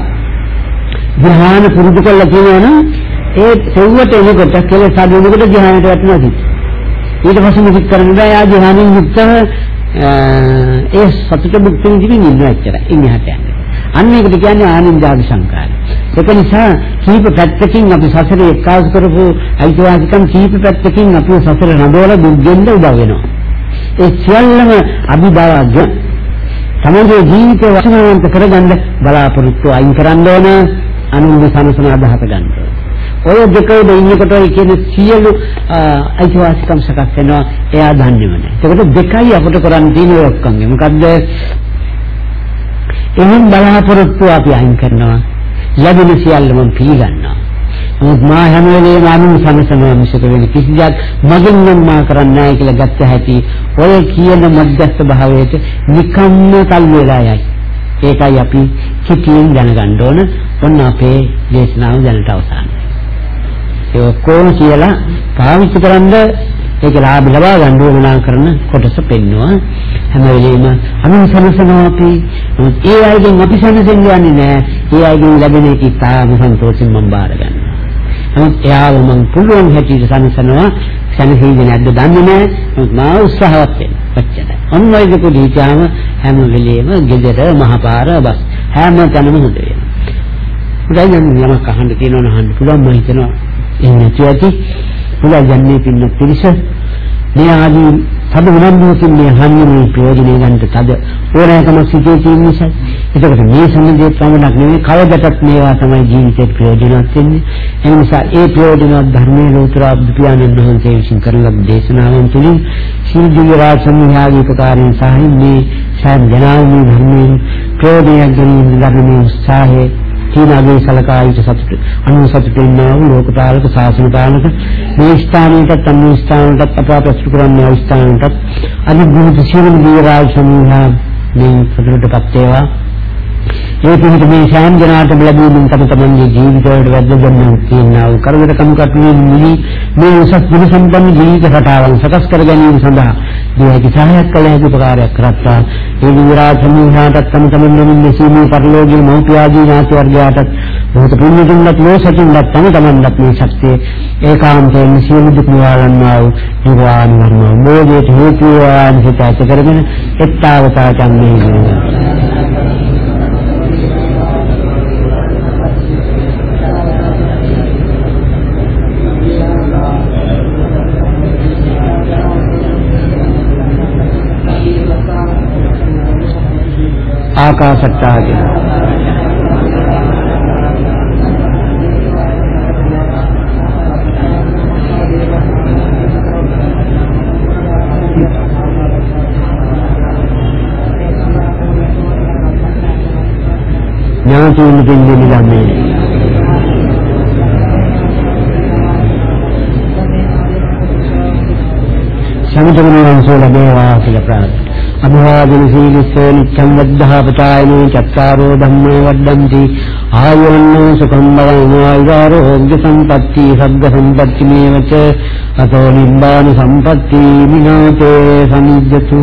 ධ්‍යාන පුරුදු කළා කියනවනම් ඒ සෙව්වට එනකොට කෙලෙස් අඩු වෙනකොට ධ්‍යානයට වැටෙනවා කිව්වා. ඊට පස්සේ මොකද කරන්නේ? යා ධ්‍යානෙන් යුක්තව ඒ සතුට මුක්තිය විඳින්න ඉන්නවා එච්චරයි. ඉන්නහට යන්නේ. අන්න ඒකට කියන්නේ ආනන්දාවි සංකාරය. ඒක නිසා කීප පැත්තකින් අපි සසරේ එක්කාසු කරපු අයිතිවාසිකම් කීප පැත්තකින් අපි සසර නඩවල දුක්ගෙන්ද උදව් වෙනවා. ඒ සියල්ලම අභිභාවය තමගේ ජීවිතය වශයෙන්ම කරගන්න බලාපොරොත්තු අයින් කරන්න ඕන අනුන්ගේ සනසන අදහස ගන්න ඔය දෙකේ ඉන්නකොට කියන සියලු අයිතිවාසිකම් සකස් වෙනවා එයා දන්නේම නැහැ. ඒකට දෙකයි අපිට කරන්න තියෙන ඔක්කොම. මොකද්ද? එහෙන් බලාපොරොත්තු අපි අයින් කරනවා. ලැබෙන සියල්ලම පිළිගන්නවා. නමුත් මා හැම වෙලේම අනුන් සමසනවා මිසක වෙන කිසිදයක් මගින් නම් මා කරන්නේ නැහැ කියලා ගත්ත හැටි ඔය කියන මධ්‍යස්ථ භාවයට නිකම්ම කල් වේලා යයි. ඒකයි අපි කිතියෙන් දැනගන්න ඕන. ඔන්න අපේ දේශනාව දැනට අවසానයි. ඒ ඔක්කොම කියලා පාවිච්චි කරන්ද ඒක ලාභ ලබා ගන්න උවමනා කරන කොටස පෙන්නවා. හැම වෙලෙම අනුන් සනසනවා අපි. ඒ අයගෙන් අපි සනසෙන්න යන්නේ නැහැ. ඒ අයගෙන් ලැබෙන එක ඉතාම සන්තෝෂෙන් මම බාර ගන්නවා. නමුත් එයාව මම පුළුවන් හැටියට සනසනවා. සනසීද නැද්ද දන්නේ නැහැ. නමුත් මා උත්සාහවත් වෙනවා ඔච්චරයි ඔන්න ඔය දෙක දීචාම හැම වෙලෙම ගෙදර මහපාර බස් හැම තැනම හොඳ වෙනවා. හොඳයි නම් යමක් අහන්න තියෙනවා අහන්න පුළුවන් මම හිතනවා. එහෙම නැති. ඇති පුලයන්නේ පින්න පිරිස. මේ ආදී තද උනන්දුවකින් මේ හන්නේ මේ ප්‍රයෝජනය ගන්නට තද ඕනෑකම සිටේ තියෙන නිසා. එතකොට මේ සම්බන්ධය පමණක් නෙවෙයි කවදටත් මේවා තමයි ජීවිතේ ප්‍රයෝජනවත් වෙන්නේ. ඒ නිසා ඒ ප්‍රයෝජනවත් ධර්මයේ ලෝතර අභිප්‍රාණන් වහන්සේ විසින් කරන ලබ දේශනාවන් තුළින් සීල දිව්‍ය රාජ සම්මිහාගේ උපකාරයෙන් සහ මේ සෑම ජනාව මේ ධර්මයෙන් ප්‍රයෝජනයක් ගැනීම ධර්මයේ උත්සාහයේ තීනාගේ සලකායිත සතුට. අනු සතුටින් වූ ලෝකපාලක ශාසන පාලක මේ ස්ථානයටත් අන්‍ය ස්ථානයටත් අප ප්‍රස්තුත කරන්නේ ස්ථානයටත්. අනුගුණ සියලු දීරාජ සමූහා මේ සතුටටපත් වේවා. ඒ පිළිතුර මේ සෑම ජනාටම ලැබීමෙන් තම තමන්ගේ ජීවිතවලට වැදගත් තියෙනා වූ කරදරකම් කටුවෙන් මිලි මේ උසස් ගුණ සම්පන්න ජීවිත රටාවන් සකස් කර ගැනීම සඳහා දෙයකි සහායක් කළ හැකි උපකාරයක් කරත්තා ඒ විරාජ සමූහාටත් තම තමන් මෙන්න සීමේ පරිලෝකීය මෞපියාදී ඥාති වර්ගයාටත් මොහොත පුණ්‍යකින්වත් ලෝසකින්වත් තම තමන්වත් මේ ශක්තිය ඒකාන්තයෙන් සියලු දුක් නිවාරණා වූ නිවාන වර්ණා මොදේට හේතු වන හිතට කරගෙන එත්තාවතා आकाशट्टागे यहाँ की उनकी लीला में समुद्र में अंशो लगे वाह अपराध නිච්ඡම් වද්ධා පචායනෝ චත්තාරෝ ධම්මෝ වඩ්ඩಂತಿ ආයුර්ණෝ සුඛං බලං ආයුරෝග්‍ය සම්පatti සබ්බ සම්පatti මේවච අතෝ නිබ්බාන සම්පatti විනාතේ සමිජ්ජතු